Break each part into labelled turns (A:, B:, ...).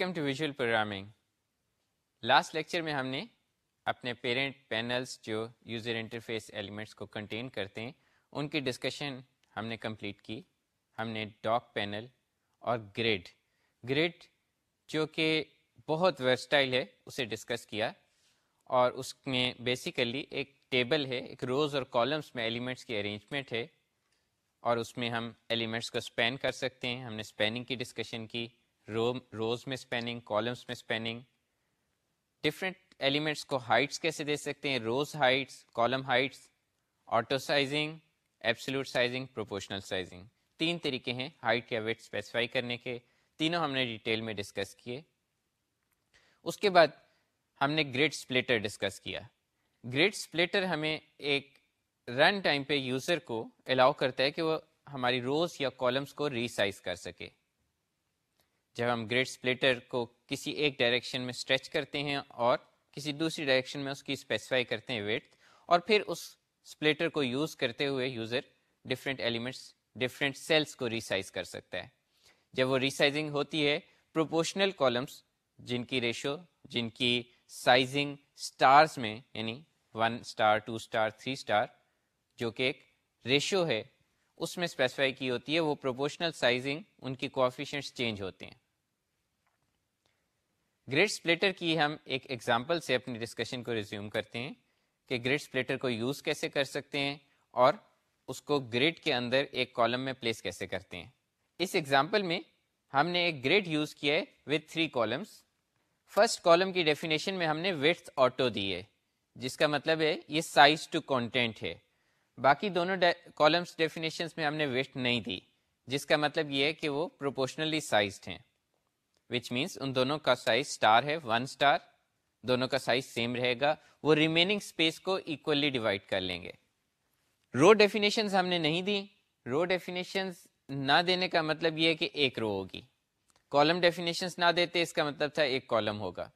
A: Welcome to visual programming last lecture میں ہم نے اپنے پیرنٹ پینلس جو یوزر انٹرفیس ایلیمنٹس کو کنٹین کرتے ہیں، ان کی ڈسکشن ہم نے کمپلیٹ کی۔ ہم نے ڈاک پینل اور گریڈ گریڈ جو کہ بہت ورسٹائل ہے، اسے ڈسکس کیا۔ اور اس میں بیسیکلی ایک ٹیبل ہے، ایک روز اور کالمس میں ایلیمنٹس کی ارینجمنٹ ہے۔ اور اس میں ہم ایلیمنٹس کو اسپین کر سکتے ہیں۔ ہم نے اسپیننگ کی ڈسکشن کی۔ روز میں اسپیننگ کالمس میں اسپیننگ ڈفرینٹ ایلیمنٹس کو ہائٹس کیسے دے سکتے ہیں؟ Rows heights column heights auto sizing absolute sizing proportional sizing تین طریقے ہیں ہائٹ یا ویٹ اسپیسیفائی کرنے کے. تینوں ہم نے ڈیٹیل میں ڈسکس کیے. اس کے بعد ہم نے گریڈ سپلیٹر ڈسکس کیا. گریڈ سپلیٹر ہمیں ایک رن ٹائم پہ یوزر کو الاؤ کرتا ہے کہ وہ ہماری روز یا کالمس کو ریسائز کر سکے. جب ہم گریڈ سپلیٹر کو کسی ایک ڈائریکشن میں اسٹریچ کرتے ہیں اور کسی دوسری ڈائریکشن میں اس کی اسپیسیفائی کرتے ہیں ویٹ اور پھر اس سپلیٹر کو یوز کرتے ہوئے user different elements different cells کو ریسائز کر سکتا ہے۔ جب وہ ریسائزنگ ہوتی ہے پروپوشنل کالمس جن کی ریشو جن کی سائزنگ اسٹارس میں یعنی one star two star three star جو کہ ایک ریشو ہے، اس میں اسپیسیفائی کی ہوتی ہے، وہ پروپورشنل سائزنگ ان کی کوفیشنٹس چینج ہوتے ہیں۔ گریڈ سپلیٹر کی ہم ایک ایگزامپل سے اپنی ڈسکشن کو ریزیوم کرتے ہیں کہ گریڈ سپلیٹر کو یوز کیسے کر سکتے ہیں اور اس کو گریڈ کے اندر ایک کالم میں پلیس کیسے کرتے ہیں۔ اس ایگزامپل میں ہم نے ایک گریڈ یوز کیا ہے with three columns first column کی ڈیفینیشن میں ہم نے وتھ آٹو دی ہے، جس کا مطلب ہے یہ سائز ٹو کانٹینٹ ہے۔ باقی دونوں کالمس ڈیفینیشنس میں ہم نے ویٹ نہیں دی، جس کا مطلب یہ ہے کہ وہ پروپورشنلی سائزڈ ہیں۔ وچ مینس ان دونوں کا سائز اسٹار ہے ون اسٹار دونوں کا سائز سیم رہے گا. وہ ریمیننگ اسپیس کو ایکولی ڈیوائڈ کر لیں گے. رو ڈیفینیشنز ہم نے نہیں دی. رو ڈیفینیشنز نہ دینے کا مطلب یہ ہے کہ ایک رو ہوگی. کالم ڈیفینیشنز نہ دیتے اس کا مطلب تھا ایک کالم ہوگا.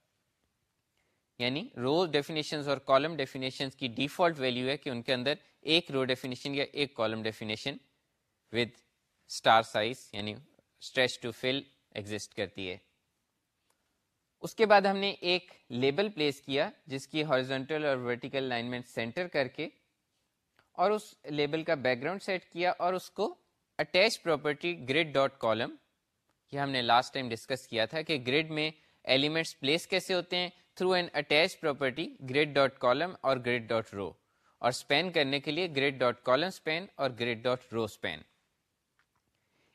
A: یعنی رو ڈیفینیشنز اور کالم ڈیفینیشنز کی ڈیفالٹ ویلیو ہے کہ ان کے اندر ایک رو ڈیفینیشن یا ایک column definition with star size یعنی اسٹریچ ٹو فل ایگزٹ کرتی ہے۔ اس کے بعد ہم نے ایک لیبل پلیس کیا، جس کی ہارزونٹل اور ورٹیکل لائنمنٹ سینٹر کر کے اور اس لیبل کا بیک گراؤنڈ سیٹ کیا اور اس کو attach property grid dot column یہ ہم نے لاسٹ ٹائم ڈسکس کیا تھا کہ گریڈ میں ایلیمنٹس پلیس کیسے ہوتے ہیں through an attach property grid dot column اور گریڈ ڈاٹ رو اور اسپین کرنے کے لیے گریڈ ڈاٹ کالم اسپین اور گریڈ ڈاٹ رو اسپین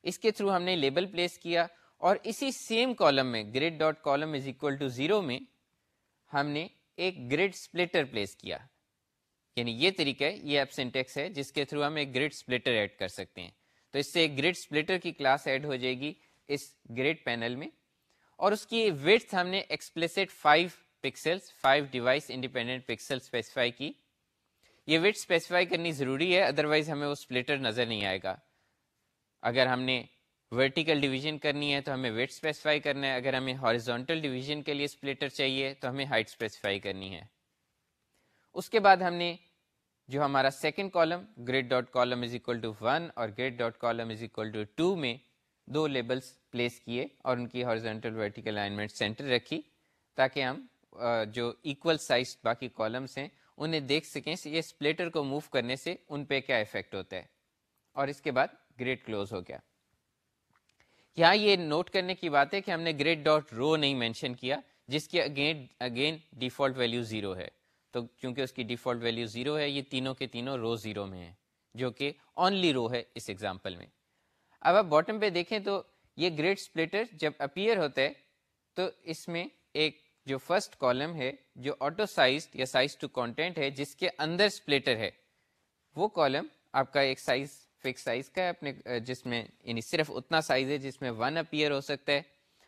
A: اس کے تھرو ہم نے لیبل پلیس کیا اور اسی سیم کالم میں grid dot column is equal to zero میں، ہم نے ایک گریڈ سپلیٹر پلیس کیا۔ یعنی یہ طریقہ ہے، یہ ایپسنٹیکس ہے، جس کے تھرو ہم ایک گریڈ سپلیٹر ایڈ کر سکتے ہیں۔ تو اس سے ایک گریڈ سپلیٹر کی کلاس ایڈ ہو جائے گی اس گریڈ پینل میں۔ اور اس کی ویڈ ہم نے explicit five pixels five device independent pixel specify کی۔ یہ ویٹ اسپیسیفائی کرنی ضروری ہے ادروائز ہمیں وہ سپلیٹر نظر نہیں آئے گا۔ اگر ہم نے ورٹیکل ڈویژن کرنی ہے تو ہمیں ویٹ اسپیسیفائی کرنا ہے۔ اگر ہمیں ہاریزونٹل ڈویژن کے لیے سپلیٹر چاہیے تو ہمیں ہائٹ اسپیسیفائی کرنی ہے۔ اس کے بعد ہم نے جو ہمارا second column grid dot column is equal to one اور grid dot column is equal to two میں دو لیبلس پلیس کیے اور ان کی ہارزونٹل ورٹیکل الائنمنٹ سینٹر رکھی تاکہ ہم جو ایکول سائز باقی کالمس ہیں، انہیں دیکھ سکیں۔ یہ اسپلیٹر کو موو کرنے سے ان پہ کیا افیکٹ ہوتا ہے۔ اور اس کے بعد گریڈ کلوز ہو گیا۔ یہاں یہ نوٹ کرنے کی بات ہے کہ ہم نے گریڈ ڈاٹ رو نہیں مینشن کیا، جس کی again again default value zero ہے۔ تو کیونکہ اس کی ڈیفالٹ ویلیو زیرو ہے، یہ تینوں کے تینوں رو زیرو میں ہیں، جو کہ اونلی رو ہے اس ایگزامپل میں۔ اب آپ باٹم پہ دیکھیں تو یہ گریڈ سپلیٹر جب اپیئر ہوتا ہے، تو اس میں ایک جو فرسٹ کالم ہے، جو آٹو سائز یا سائز ٹو کانٹینٹ ہے، جس کے اندر سپلیٹر ہے، وہ کالم آپ کا ایک سائز فکس سائز کا ہے، اپنے جس میں یعنی صرف اتنا سائز ہے جس میں ون اپیئر ہو سکتا ہے۔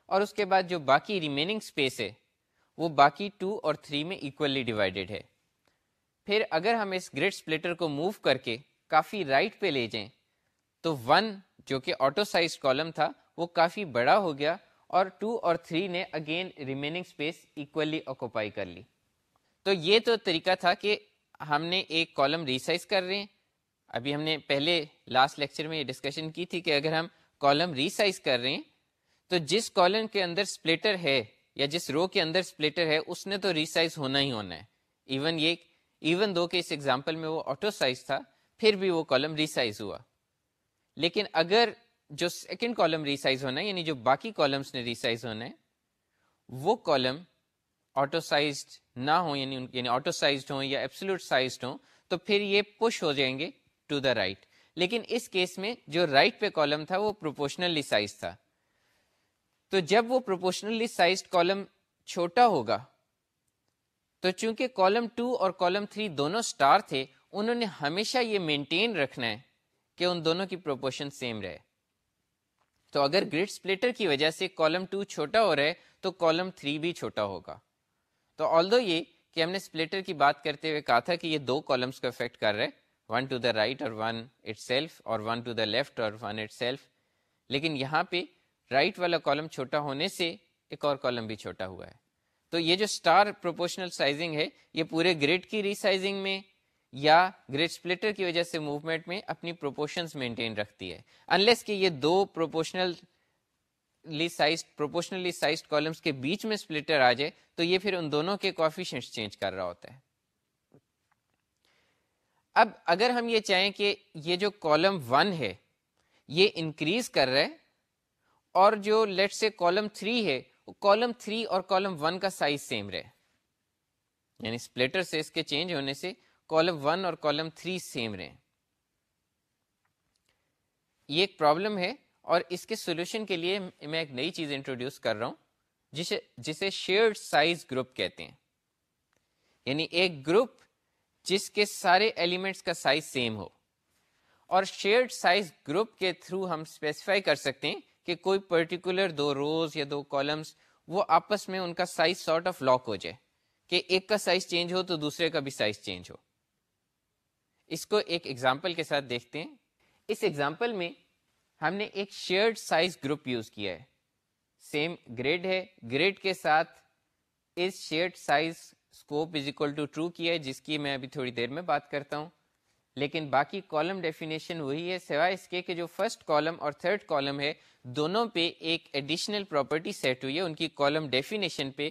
A: اور اس کے بعد جو باقی ریمیننگ اسپیس ہے، وہ باقی ٹو اور تھری میں ایکولی ڈیوائڈیڈ ہے۔ پھر اگر ہم اس گریڈ سپلیٹر کو موو کر کے کافی رائٹ right پہ لے جائیں، تو ون جو کہ آٹو سائز کالم تھا، وہ کافی بڑا ہو گیا اور ٹو اور تھری نے again remaining space equally occupy کر لی۔ تو یہ تو طریقہ تھا کہ ہم نے ایک کالم ریسائز کر رہے ہیں ابھی ہم نے پہلے لاسٹ لیکچر میں یہ ڈسکشن کی تھی کہ اگر ہم کالم ریسائز کر رہے ہیں، تو جس کالم کے اندر سپلیٹر ہے یا جس رو کے اندر سپلیٹر ہے، اس نے تو ریسائز ہونا ہی ہونا ہے۔ ایون یہ ایون دو کہ اس ایگزامپل میں وہ آٹو سائز تھا، پھر بھی وہ کالم ریسائز ہوا۔ لیکن اگر جو سیکنڈ کالم ریسائز ہونا ہے یعنی جو باقی کالمس نے ریسائز ہونا ہے، وہ کالم آٹو سائزڈ نہ ہوں یعنی یعنی آٹو سائزڈ ہوں یا ایپسلوٹ سائزڈ ہوں، تو پھر یہ پش ہو جائیں گے ٹو دا رائٹ لیکن اس کیس میں جو رائٹ right پہ کالم تھا وہ پروپورشنلی سائز تھا۔ تو جب وہ پروپورشنلی سائزڈ کالم چھوٹا ہوگا، تو چونکہ کالم ٹو اور کالم تھری دونوں سٹار تھے، انہوں نے ہمیشہ یہ مینٹین رکھنا ہے کہ ان دونوں کی پروپورشن سیم رہے۔ تو اگر گریڈ سپلیٹر کی وجہ سے کالم ٹو چھوٹا ہو رہا ہے، تو کالم تھری بھی چھوٹا ہوگا۔ تو آل دو یہ کہ ہم نے سپلیٹر کی بات کرتے ہوئے کہا تھا کہ یہ دو کالمس کو افیکٹ کر رہے ون ٹو دا رائٹ اور ون اٹ سیلف اور ون ٹو دا لیفٹ اور ون اٹ سیلف لیکن یہاں پہ رائٹ والا کالم چھوٹا ہونے سے ایک اور کالم بھی چھوٹا ہوا ہے تو یہ جو اسٹار پروپورشنل سائزنگ ہے یہ پورے گریڈ کی ریسائزنگ میں یا گریڈ سپلیٹر کی وجہ سے موومنٹ میں اپنی پروپورشنز مینٹین رکھتی ہے انلیس کہ یہ دو پروپورشنل پروپورشنلی سائزڈ کالمس کے بیچ میں سپلٹر آ جائے تو یہ پھر ان دونوں کے کوفیشنٹ چینج کر رہا ہوتا ہے اب اگر ہم یہ چاہیں کہ یہ جو کالم ون ہے، یہ انکریز کر رہا ہے اور جو لیٹ سے کالم تھری ہے کالم تھری اور کالم ون کا سائز سیم رہے۔ یعنی سپلیٹر سے اس کے چینج ہونے سے کالم ون اور کالم تھری سیم رہے۔ یہ ایک پرابلم ہے اور اس کے سولوشن کے لیے میں ایک نئی چیز انٹروڈیوس کر رہا ہوں، جسے جسے شیئرڈ سائز گروپ کہتے ہیں۔ یعنی ایک گروپ جس کے سارے ایلیمنٹس کا سائز سیم ہو۔ اور شیئرڈ سائز گروپ کے تھرو ہم اسپیسیفائی کر سکتے ہیں کہ کوئی پرٹیکولر دو روز یا دو کالمس وہ آپس میں ان کا سائز سارٹ آف لاک ہو جائے۔ کہ ایک کا سائز چینج ہو تو دوسرے کا بھی سائز چینج ہو۔ اس کو ایک ایگزامپل کے ساتھ دیکھتے ہیں۔ اس ایگزامپل میں ہم نے ایک شیئرڈ سائز گروپ یوز کیا ہے۔ سیم گریڈ ہے۔ گریڈ کے ساتھ اس shared size scope is equal to true کیا ہے جس کی میں ابھی تھوڑی دیر میں بات کرتا ہوں لیکن باقی کالم ڈیفینیشن وہی ہے سوائے اس کے کہ جو فرسٹ کالم اور تھرڈ کالم ہے دونوں پہ ایک ایڈیشنل پراپرٹی سیٹ ہوئی ہے ان کی کالم ڈیفینیشن پہ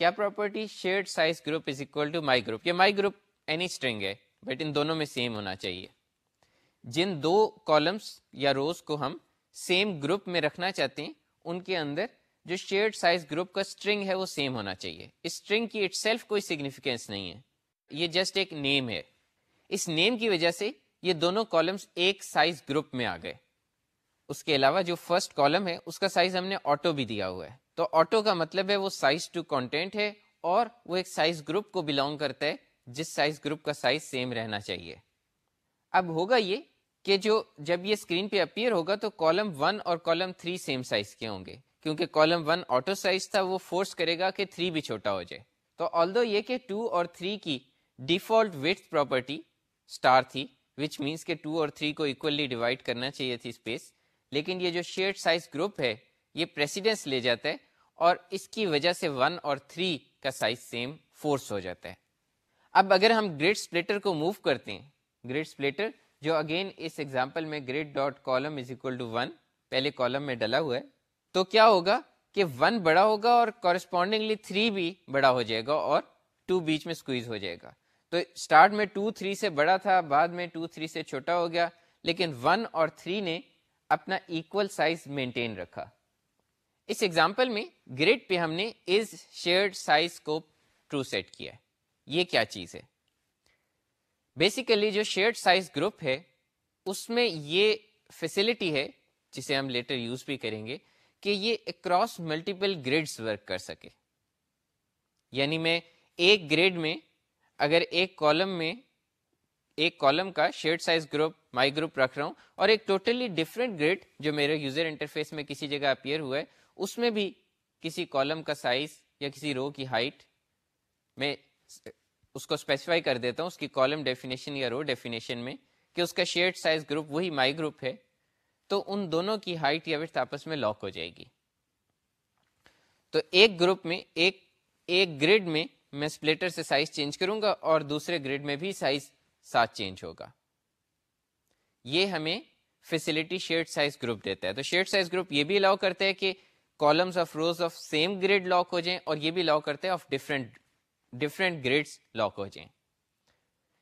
A: کیا property shared size group is equal to my group یہ مائی گروپ اینی اسٹرنگ ہے بٹ ان دونوں میں سیم ہونا چاہیے جن دو کالمس یا روز کو ہم سیم گروپ میں رکھنا چاہتے ہیں ان کے اندر جو شیئرڈ سائز گروپ کا اسٹرنگ ہے وہ سیم ہونا چاہیے۔ اس اسٹرنگ کی اٹ سیلف کوئی سگنیفیکینس نہیں ہے۔ یہ جسٹ ایک نیم ہے۔ اس نیم کی وجہ سے یہ دونوں کالمس ایک سائز گروپ میں آ گئے۔ اس کے علاوہ جو فرسٹ کالم ہے، اس کا سائز ہم نے آٹو بھی دیا ہوا ہے۔ تو آٹو کا مطلب ہے وہ سائز ٹو کانٹینٹ ہے اور وہ ایک سائز گروپ کو بلونگ کرتا ہے، جس سائز گروپ کا سائز سیم رہنا چاہیے۔ اب ہوگا یہ کہ جو جب یہ اسکرین پہ اپیئر ہوگا تو کالم ون اور کالم تھری سیم سائز کے ہوں گے۔ کیونکہ کالم ون آٹو سائز تھا، وہ فورس کرے گا کہ تھری بھی چھوٹا ہو جائے۔ تو آل دو یہ کہ ٹو اور تھری کی ڈیفالٹ ویٹ پراپرٹی اسٹار تھی وچ مینس کہ ٹو اور تھری کو اکولی ڈیوائڈ کرنا چاہیے تھی اسپیس لیکن یہ جو شیئر سائز گروپ ہے، یہ پریسیڈنس لے جاتا ہے اور اس کی وجہ سے ون اور تھری کا سائز سیم فورس ہو جاتا ہے۔ اب اگر ہم گریڈ اسپلیٹر کو موو کرتے ہیں گریڈ اسپلیٹر جو اگین اس ایگزامپل میں grid dot column is equal to one پہلے کالم میں ڈلا ہوا ہے۔ تو کیا ہوگا کہ ون بڑا ہوگا اور کورسپونڈنگلی تھری بھی بڑا ہو جائے گا اور ٹو بیچ میں اسکویز ہو جائے گا۔ تو اسٹارٹ میں ٹو تھری سے بڑا تھا، بعد میں ٹو تھری سے چھوٹا ہو گیا، لیکن ون اور تھری نے اپنا ایکول سائز مینٹین رکھا۔ اس ایگزامپل میں گریڈ پہ ہم نے از شیئرڈ سائز کو ٹرو سیٹ کیا ہے۔ یہ کیا چیز ہے؟ بیسیکلی جو شیئرڈ سائز گروپ ہے، اس میں یہ فیسلٹی ہے، جسے ہم لیٹر یوز بھی کریں گے کہ یہ اکراس ملٹیپل گریڈس ورک کر سکے۔ یعنی میں ایک گریڈ میں اگر ایک کالم میں ایک کالم کا shared size group my group رکھ رہا ہوں اور ایک ٹوٹلی ڈفرینٹ گریڈ جو میرے یوزر انٹرفیس میں کسی جگہ اپیئر ہوا ہے، اس میں بھی کسی کالم کا سائز یا کسی رو کی ہائٹ میں اس کو اسپیسیفائی کر دیتا ہوں، اس کی کالم ڈیفینیشن یا رو ڈیفینیشن میں کہ اس کا شیئرڈ سائز گروپ وہی مائی گروپ ہے۔ تو ان دونوں کی ہائٹ یا ویٹ آپس میں لاک ہو جائے گی۔ تو ایک گروپ میں، ایک ایک گریڈ میں میں اسپلیٹر سے سائز چینج کروں گا اور دوسرے گریڈ میں بھی سائز ساتھ چینج ہوگا۔ یہ ہمیں فیسلٹی شیئرڈ سائز گروپ دیتا ہے۔ تو شیئرڈ سائز گروپ یہ بھی الاؤ کرتا ہے کہ columns of rows of same grid lock ہو جائیں اور یہ بھی لاک کرتے ہیں of different different grids lock ہو جائیں۔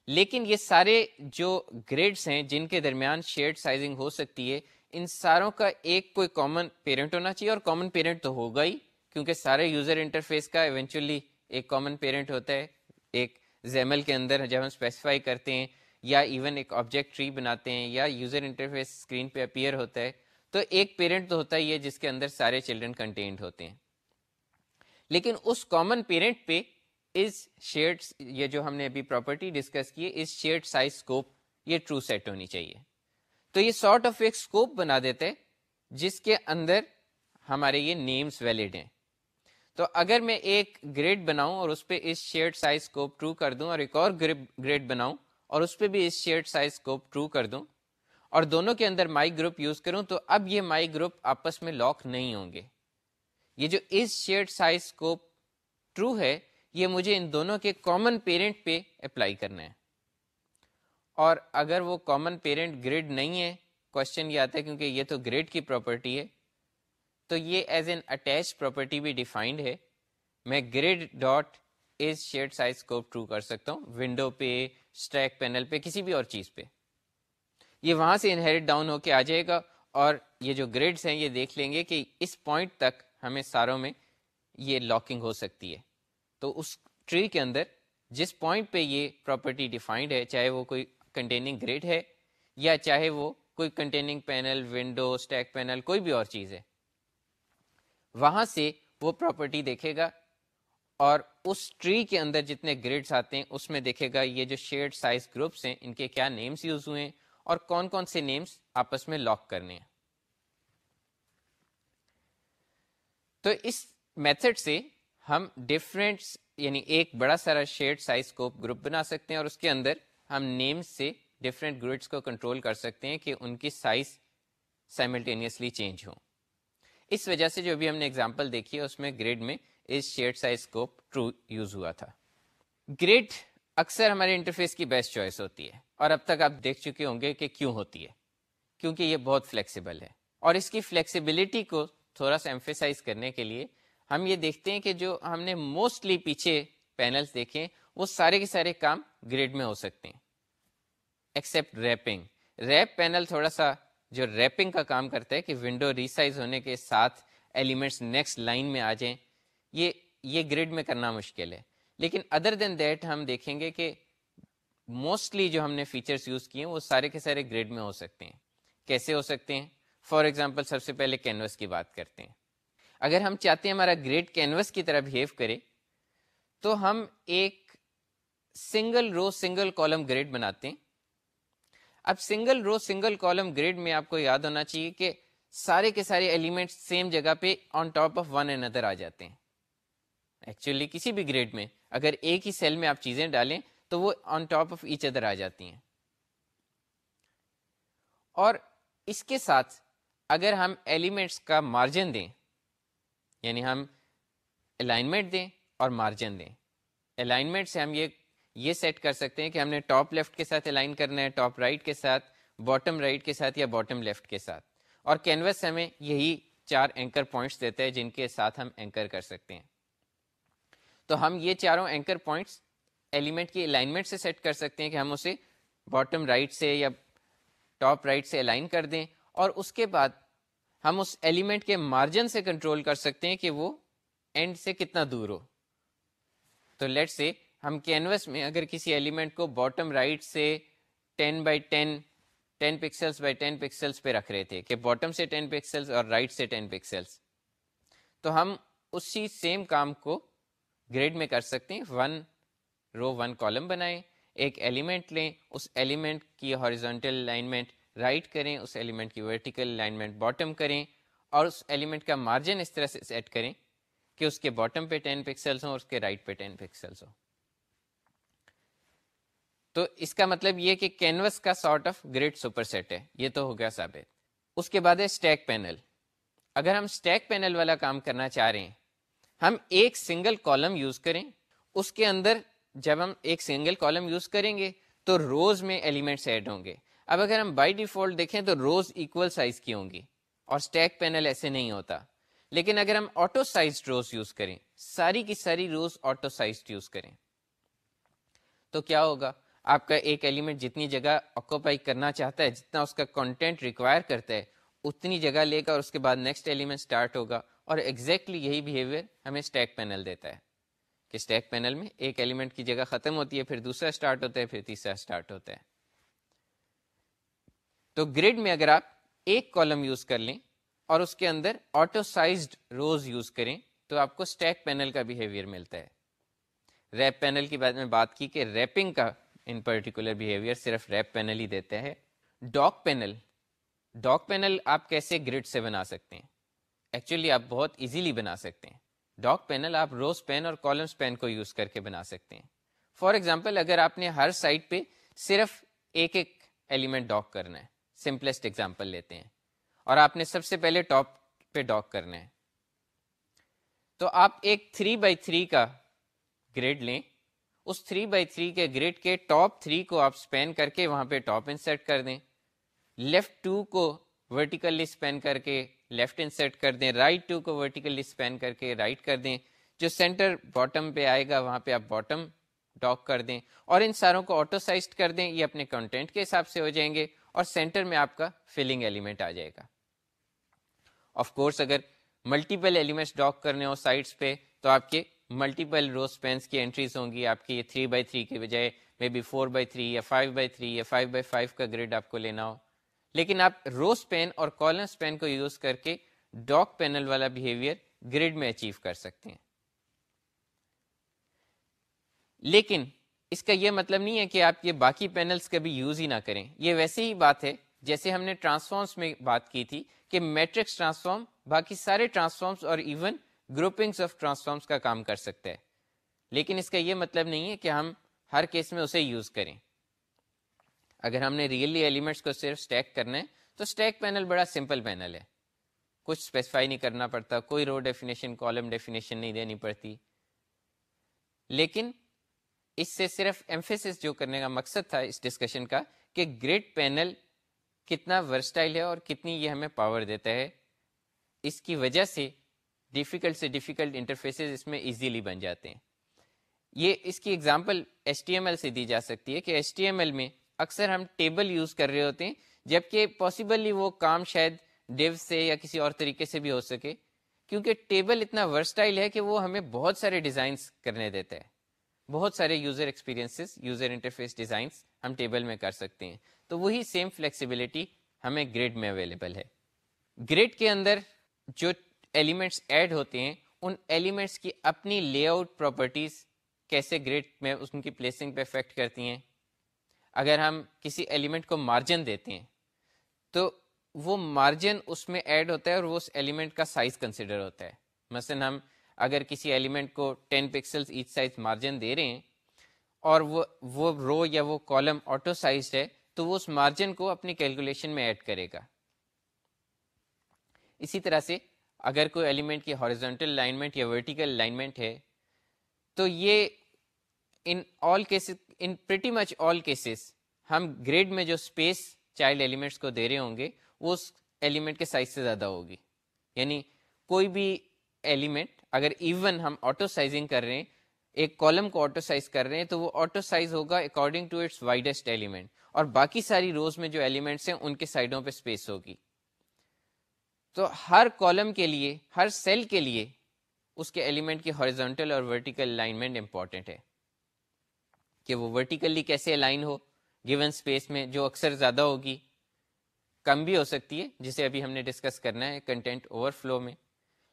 A: لیکن یہ سارے جو گریڈس ہیں جن کے درمیان شیئرڈ سائزنگ ہو سکتی ہے، ان ساروں کا ایک کوئی کامن پیرنٹ ہونا چاہیے اور کامن پیرنٹ تو ہوگا ہی، کیونکہ سارے یوزر انٹرفیس کا ایونچولی ایک کامن پیرنٹ ہوتا ہے۔ ایک زیمل کے اندر جب ہم اسپیسیفائی کرتے ہیں یا ایون ایک آبجیکٹ ٹری بناتے ہیں یا یوزر انٹرفیس اسکرین پہ اپیئر ہوتا ہے، تو ایک پیرنٹ تو ہوتا ہی ہے جس کے اندر سارے چلڈرن کنٹینٹ ہوتے ہیں۔ لیکن اس کامن پیرنٹ پہ اس شیئرڈ یہ جو ہم نے ابھی پراپرٹی ڈسکس کی ہے، اس شیئرڈ سائز اسکوپ یہ ٹرو سیٹ ہونی چاہیے۔ تو یہ سارٹ آف ایک اسکوپ بنا دیتے جس کے اندر ہمارے یہ نیمس ویلڈ ہیں۔ تو اگر میں ایک گریڈ بناؤں اور اس پہ اس شیئرڈ سائز اسکوپ ٹرو کر دوں اور ایک اور گریڈ بناؤں اور اس پہ بھی اس شیئرڈ سائز اسکوپ ٹرو کر دوں اور دونوں کے اندر مائی گروپ یوز کروں، تو اب یہ مائی گروپ آپس میں لاک نہیں ہوں گے۔ یہ جو اس شیئرڈ سائز اسکوپ ٹرو ہے یہ مجھے ان دونوں کے کامن پیرنٹ پہ اپلائی کرنا ہے۔ اور اگر وہ کامن پیرنٹ گریڈ نہیں ہے کوشچن یہ آتا ہے کیونکہ یہ تو گریڈ کی پراپرٹی ہے، تو یہ ایز این اٹیچ پراپرٹی بھی ڈیفائنڈ ہے۔ میں grid dot is share size کو ٹرو کر سکتا ہوں ونڈو پہ اسٹریک پینل پہ، کسی بھی اور چیز پہ۔ یہ وہاں سے انہیریٹ ڈاؤن ہو کے آ جائے گا، اور یہ جو گریڈس ہیں، یہ دیکھ لیں گے کہ اس پوائنٹ تک ہمیں ساروں میں یہ لاکنگ ہو سکتی ہے۔ تو اس ٹری کے اندر جس پوائنٹ پہ یہ پراپرٹی ڈیفائنڈ ہے، چاہے وہ کوئی کنٹیننگ گریڈ ہے یا چاہے وہ کوئی containing panel window stack panel کوئی بھی اور چیز ہے، وہاں سے وہ پراپرٹی دیکھے گا اور اس ٹری کے اندر جتنے گریڈس آتے ہیں، اس میں دیکھے گا یہ جو شیئرڈ سائز گروپس ہیں، ان کے کیا نیمس یوز ہوئے ہیں اور کون کون سے نیمس آپس میں لاک کرنے ہیں۔ تو اس میتھڈ سے ہم ڈفرینٹ یعنی ایک بڑا سارا شیئرڈ سائز کو گروپ بنا سکتے ہیں اور اس کے اندر ہم نیم سے ڈفرینٹ گریڈس کو کنٹرول کر سکتے ہیں کہ ان کی سائز سائملٹینیسلی چینج ہوں۔ اس وجہ سے جو بھی ہم نے اگزامپل دیکھی ہے، اس میں گریڈ میں اس share size scope true use ہوا تھا۔ گریڈ اکثر ہمارے انٹرفیس کی بیسٹ چوائس ہوتی ہے اور اب تک آپ دیکھ چکے ہوں گے کہ کیوں ہوتی ہے، کیونکہ یہ بہت فلیکسیبل ہے۔ اور اس کی فلیکسیبلٹی کو تھوڑا سا ایمفیسائز کرنے کے لیے ہم یہ دیکھتے ہیں کہ جو ہم نے موسٹلی پیچھے پینلس دیکھے وہ سارے کے سارے کام گریڈ میں ہو سکتے ہیں۔ ایکسپٹ ریپنگ ریپ پینل تھوڑا سا جو ریپنگ کا کام کرتا ہے کہ ونڈو ریسائز ہونے کے ساتھ ایلیمنٹس نیکسٹ لائن میں آ جائیں، یہ یہ گریڈ میں کرنا مشکل ہے۔ لیکن ادر دین دیٹ ہم دیکھیں گے کہ موسٹلی جو ہم نے فیچرس یوز کیے ہیں، وہ سارے کے سارے گریڈ میں ہو سکتے ہیں۔ کیسے ہو سکتے ہیں؟ فار ایگزامپل سب سے پہلے کینوس کی بات کرتے ہیں۔ اگر ہم چاہتے ہیں ہمارا گریڈ کینوس کی طرح بہیو کرے، تو ہم ایک single row single column grid بناتے ہیں۔ اب single row single column grid میں آپ کو یاد ہونا چاہیے کہ سارے کے سارے ایلیمنٹ سیم جگہ پہ on top of one and other آ جاتے ہیں۔ ایکچولی کسی بھی گریڈ میں اگر ایک ہی سیل میں آپ چیزیں ڈالیں تو وہ on top of each other آ جاتی ہیں۔ اور اس کے ساتھ اگر ہم ایلیمنٹس کا مارجن دیں یعنی ہم الائنمنٹ دیں اور مارجن دیں۔ الائنمنٹ سے ہم یہ یہ سیٹ کر سکتے ہیں کہ ہم نے ٹاپ لیفٹ کے ساتھ الائن کرنا ہے ٹاپ رائٹ right کے ساتھ باٹم رائٹ right کے ساتھ یا باٹم لیفٹ کے ساتھ۔ اور کینوس ہمیں یہی چار اینکر پوائنٹس دیتا ہے جن کے ساتھ ہم اینکر کر سکتے ہیں۔ تو ہم یہ چاروں اینکر پوائنٹس ایلیمنٹ کی الائنمنٹ سے سیٹ کر سکتے ہیں کہ ہم اسے باٹم رائٹ right سے یا ٹاپ رائٹ سے الائن کر دیں اور اس کے بعد ہم اس ایلیمنٹ کے مارجن سے کنٹرول کر سکتے ہیں کہ وہ اینڈ سے کتنا دور ہو۔ تو لیٹ سے ہم کینوس میں اگر کسی ایلیمنٹ کو باٹم رائٹ سے ten by ten ten pixels by ten pixels پہ رکھ رہے تھے کہ باٹم سے ٹین پکسلس اور رائٹ سے ٹین پکسلس تو ہم اسی سیم کام کو گریڈ میں کر سکتے ہیں۔ ون رو ون کالم بنائیں۔ ایک ایلیمنٹ لیں۔ اس ایلیمنٹ کی ہاریزونٹل لائنمنٹ رائٹ کریں، اس ایلیمنٹ کی ورٹیکل لائنمنٹ باٹم کریں اور اس ایلیمنٹ کا مارجن اس طرح سے سیٹ کریں کہ اس کے باٹم پہ ٹین پکسلس ہوں اور اس کے رائٹ پہ ٹین پکسلس ہوں۔ تو اس کا مطلب یہ کہ کینوس کا sort of great superset ہے، یہ تو ہو گیا ثابت۔ اس کے بعد ہے اسٹیک پینل اگر ہم اسٹیک پینل والا کام کرنا چاہ رہے ہیں، ہم ایک سنگل کالم یوز کریں۔ اس کے اندر جب ہم ایک سنگل کالم یوز کریں گے، تو روز میں ایلیمنٹس ایڈ ہوں گے۔ اب اگر ہم بائی ڈیفالٹ دیکھیں تو روز اکول سائز کی ہوں گی اور اسٹیک پینل ایسے نہیں ہوتا۔ لیکن اگر ہم آٹو سائز روز یوز کریں، ساری کی ساری روز آٹو سائز یوز کریں۔ تو کیا ہوگا؟ آپ کا ایک ایلیمنٹ جتنی جگہ آکوپائی کرنا چاہتا ہے، جتنا اس کا کانٹینٹ ریکوائر کرتا ہے، اتنی جگہ لے گا اور اس کے بعد نیکسٹ ایلیمنٹ اسٹارٹ ہوگا۔ اور ایگزیکٹلی exactly یہی بہیویئر ہمیں اسٹیک پینل دیتا ہے کہ اسٹیک پینل میں ایک ایلیمنٹ کی جگہ ختم ہوتی ہے، پھر دوسرا اسٹارٹ ہوتا ہے، پھر تیسرا اسٹارٹ ہوتا ہے۔ تو گریڈ میں اگر آپ ایک کالم یوز کر لیں اور اس کے اندر آٹو سائزڈ روز یوز کریں تو آپ کو اسٹیک پینل کا بہیویئر ملتا ہے۔ ریپ پینل کی بات میں بات کی کہ ریپنگ کا ان پرٹیکولر بہیویئر صرف ریپ پینل ہی دیتا ہے۔ ڈاک پینل ڈاک پینل آپ کیسے گریڈ سے بنا سکتے ہیں؟ ایکچولی آپ بہت ایزیلی بنا سکتے ہیں۔ ڈاک پینل آپ روز پین اور کالمس پین کو یوز کر کے بنا سکتے ہیں۔ فار ایگزامپل اگر آپ نے ہر سائڈ پہ صرف ایک ایک ایلیمنٹ ڈاک کرنا ہے سمپلسٹ ایگزامپل لیتے ہیں۔ اور آپ نے سب سے پہلے ٹاپ پہ ڈاک کرنا ہے۔ تو آپ ایک تھری بائی تھری کا گریڈ لیں۔ اس تھری بائی تھری کے گریڈ کے ٹاپ تھری کو آپ اسپین کر کے وہاں پہ ٹاپ انسرٹ کر دیں۔ لیفٹ ٹو کو ورٹیکلی اسپین کر کے لیفٹ انسرٹ کر دیں۔ رائٹ ٹو کو ورٹیکلی اسپین کر کے رائٹ کر دیں۔ جو سینٹر باٹم پہ آئے گا، وہاں پہ آپ باٹم ڈاک کر دیں۔ اور ان ساروں کو آٹو سائزڈ کر دیں۔ یہ اپنے کنٹینٹ کے حساب سے ہو جائیں گے۔ اور سینٹر میں آپ کا فلنگ ایلیمنٹ آ جائے گا۔ آف کورس اگر ملٹیپل ایلیمنٹس ڈاک کرنے ہو سائڈس پہ، تو آپ کے ملٹیپل روز پینس کی انٹریز ہوں گی۔ آپ کی یہ تھری بائی تھری کے بجائے maybe four by three یا فائیو بائی تھری یا فائیو بائی فائیو کا گریڈ آپ کو لینا ہو۔ لیکن آپ روز پین اور کالنس پین کو یوز کر کے ڈاک پینل والا بہیویئر گریڈ میں اچیو کر سکتے ہیں۔ لیکن اس کا یہ مطلب نہیں ہے کہ آپ یہ باقی پینلز کبھی یوز ہی نہ کریں۔ یہ ویسے ہی بات ہے، جیسے ہم نے ٹرانسفارمس میں بات کی تھی کہ میٹرکس ٹرانسفارم باقی سارے ٹرانسفارمس اور ایون گروپنگس آف ٹرانسفارمس کا کام کر سکتا ہے۔ لیکن اس کا یہ مطلب نہیں ہے کہ ہم ہر کیس میں اسے یوز کریں۔ اگر ہم نے ریئلی ایلیمنٹس کو صرف اسٹیک کرنا ہے، تو اسٹیک پینل بڑا سمپل پینل ہے۔ کچھ اسپیسیفائی نہیں کرنا پڑتا، کوئی رو ڈیفینیشن کالم ڈیفینیشن نہیں دینی پڑتی۔ لیکن اس سے صرف ایمفیسس جو کرنے کا مقصد تھا اس ڈسکشن کا کہ گریڈ پینل کتنا ورسٹائل ہے اور کتنی یہ ہمیں پاور دیتا ہے، اس کی وجہ سے ڈیفیکلٹ سے ڈیفیکلٹ انٹرفیسز اس میں ایزیلی بن جاتے ہیں۔ یہ اس کی example H T M L سے دی جا سکتی ہے کہ ایچ ٹی ایم ایل میں اکثر ہم ٹیبل یوز کر رہے ہوتے ہیں، جبکہ پاسبلی وہ کام شاید ڈیو سے یا کسی اور طریقے سے بھی ہو سکے، کیونکہ ٹیبل اتنا ورسٹائل ہے کہ وہ ہمیں بہت سارے ڈیزائنس کرنے دیتا ہے۔ بہت سارے user experience user interface designs ہم ٹیبل میں کر سکتے ہیں۔ تو وہی سیم فلیکسیبلٹی ہمیں گریڈ میں اویلیبل ہے۔ گریڈ کے اندر جو ایلیمنٹس ایڈ ہوتے ہیں، ان ایلیمنٹس کی اپنی لے آؤٹ پراپرٹیز کیسے گریڈ میں ان کی پلیسنگ پہ افیکٹ کرتی ہیں۔ اگر ہم کسی ایلیمنٹ کو مارجن دیتے ہیں، تو وہ مارجن اس میں ایڈ ہوتا ہے اور وہ اس ایلیمنٹ کا سائز کنسیڈر ہوتا ہے۔ مثلا ہم اگر کسی ایلیمنٹ کو ten pixels each size margin دے رہے ہیں اور وہ وہ رو یا وہ کالم آٹو سائز ہے، تو وہ اس مارجن کو اپنی کیلکولیشن میں ایڈ کرے گا۔ اسی طرح سے اگر کوئی ایلیمنٹ کی ہارزونٹل لائنمنٹ یا ورٹیکل لائنمنٹ ہے، تو یہ in all cases in pretty much all cases ہم گریڈ میں جو اسپیس چائلڈ ایلیمنٹس کو دے رہے ہوں گے، وہ اس ایلیمنٹ کے سائز سے زیادہ ہوگی۔ یعنی کوئی بھی ایلیمنٹ اگر ایون ہم آٹو سائزنگ کر رہے ہیں، ایک کالم کو آٹو سائز کر رہے ہیں، تو وہ آٹو سائز ہوگا according to its widest element اور باقی ساری روز میں جو ایلیمنٹس ہیں، ان کے سائڈوں پہ اسپیس ہوگی۔ تو ہر کالم کے لیے، ہر سیل کے لیے اس کے ایلیمنٹ کی ہارزونٹل اور ورٹیکل الائنمنٹ امپورٹنٹ ہے۔ کہ وہ ورٹیکلی کیسے الائن ہو گیون اسپیس میں جو اکثر زیادہ ہوگی۔ کم بھی ہو سکتی ہے، جسے ابھی ہم نے ڈسکس کرنا ہے کنٹینٹ اوور فلو میں۔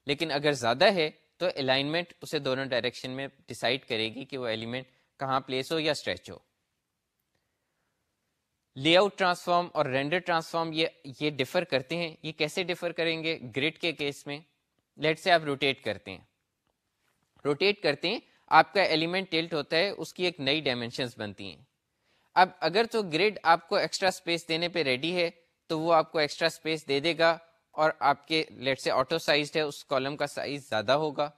A: لیکن اگر زیادہ ہے تو الائنمنٹ اسے دونوں ڈائریکشن میں ڈسائڈ کرے گی کہ وہ ایلیمنٹ کہاں پلیس ہو یا اسٹریچ ہو۔ لے آؤٹ ٹرانسفارم اور رینڈر ٹرانسفارم یہ یہ ڈفر کرتے ہیں۔ یہ کیسے ڈفر کریں گے؟ گریڈ کے کیس میں۔ لیٹ سے آپ روٹیٹ کرتے ہیں۔ روٹیٹ کرتے ہیں، آپ کا ایلیمنٹ ٹلٹ ہوتا ہے، اس کی ایک نئی ڈائمینشنس بنتی ہیں۔ اب اگر تو گریڈ آپ کو ایکسٹرا اسپیس دینے پہ ریڈی ہے، تو وہ آپ کو ایکسٹرا اسپیس دے دے گا۔ اور آپ کے لیٹ سے آٹو سائز ہے، اس کالم کا سائز زیادہ ہوگا۔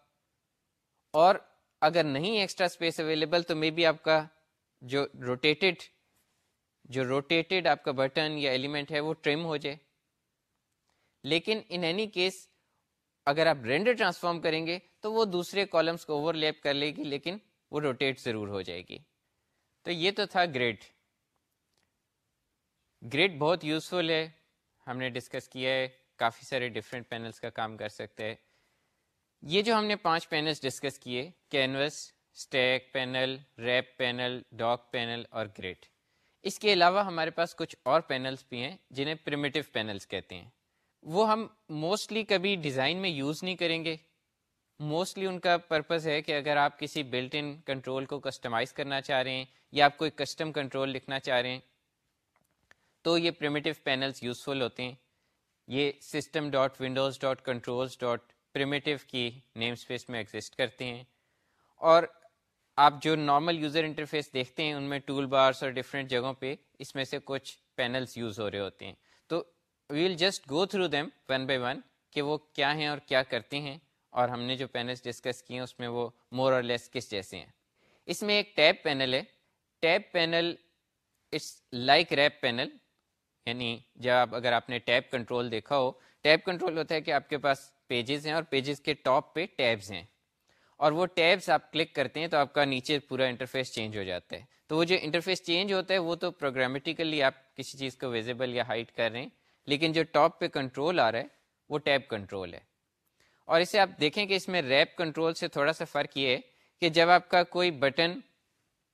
A: اور اگر نہیں ایکسٹرا اسپیس اویلیبل تو مے بی آپ کا جو روٹیٹڈ جو روٹیٹڈ آپ کا بٹن یا ایلیمنٹ ہے وہ ٹرم ہو جائے۔ لیکن ان اینی کیس اگر آپ رینڈر ٹرانسفارم کریں گے تو وہ دوسرے کالمس کو اوور لیپ کر لے گی، لیکن وہ روٹیٹ ضرور ہو جائے گی۔ تو یہ تو تھا گریڈ گریڈ بہت یوزفل ہے، ہم نے ڈسکس کیا ہے۔ کافی سارے ڈفرینٹ پینلس کا کام کر سکتے ہیں۔ یہ جو ہم نے پانچ پینلس ڈسکس کیے canvas stack panel wrap panel dock panel اور گریڈ اس کے علاوہ ہمارے پاس کچھ اور پینلس بھی ہیں جنہیں پریمیٹو پینلس کہتے ہیں۔ وہ ہم موسٹلی کبھی ڈیزائن میں یوز نہیں کریں گے۔ موسٹلی ان کا پرپز ہے کہ اگر آپ کسی بلٹ ان کنٹرول کو کسٹمائز کرنا چاہ رہے ہیں یا آپ کوئی کسٹم کنٹرول لکھنا چاہ رہے ہیں، تو یہ پریمیٹو پینلس یوزفل ہوتے ہیں۔ یہ system dot windows dot controls dot primitive کی نیم اسپیس میں ایگزسٹ کرتے ہیں اور آپ جو نارمل یوزر انٹرفیس دیکھتے ہیں، ان میں ٹول بارس اور ڈفرینٹ جگہوں پہ اس میں سے کچھ پینلس یوز ہو رہے ہوتے ہیں۔ تو we will just go through them one by one کہ وہ کیا ہیں اور کیا کرتے ہیں اور ہم نے جو پینلس ڈسکس کیے ہیں، اس میں وہ مور اور لیس کس جیسے ہیں۔ اس میں ایک ٹیب پینل ہے۔ Tab panel it's like wrap panel یعنی جب اگر آپ نے ٹیب کنٹرول دیکھا ہو، ٹیب کنٹرول ہوتا ہے کہ آپ کے پاس پیجز ہیں اور پیجز کے ٹاپ پہ ٹیبز ہیں۔ اور وہ ٹیبس آپ کلک کرتے ہیں تو آپ کا نیچے پورا انٹرفیس چینج ہو جاتا ہے۔ تو وہ جو انٹرفیس چینج ہوتا ہے، وہ تو پروگرامیٹیکلی آپ کسی چیز کو ویزیبل یا ہائٹ کر رہے ہیں۔ لیکن جو ٹاپ پہ کنٹرول آ رہا ہے، وہ ٹیب کنٹرول ہے۔ اور اسے آپ دیکھیں کہ اس میں ریپ کنٹرول سے تھوڑا سا فرق یہ ہے کہ جب آپ کا کوئی بٹن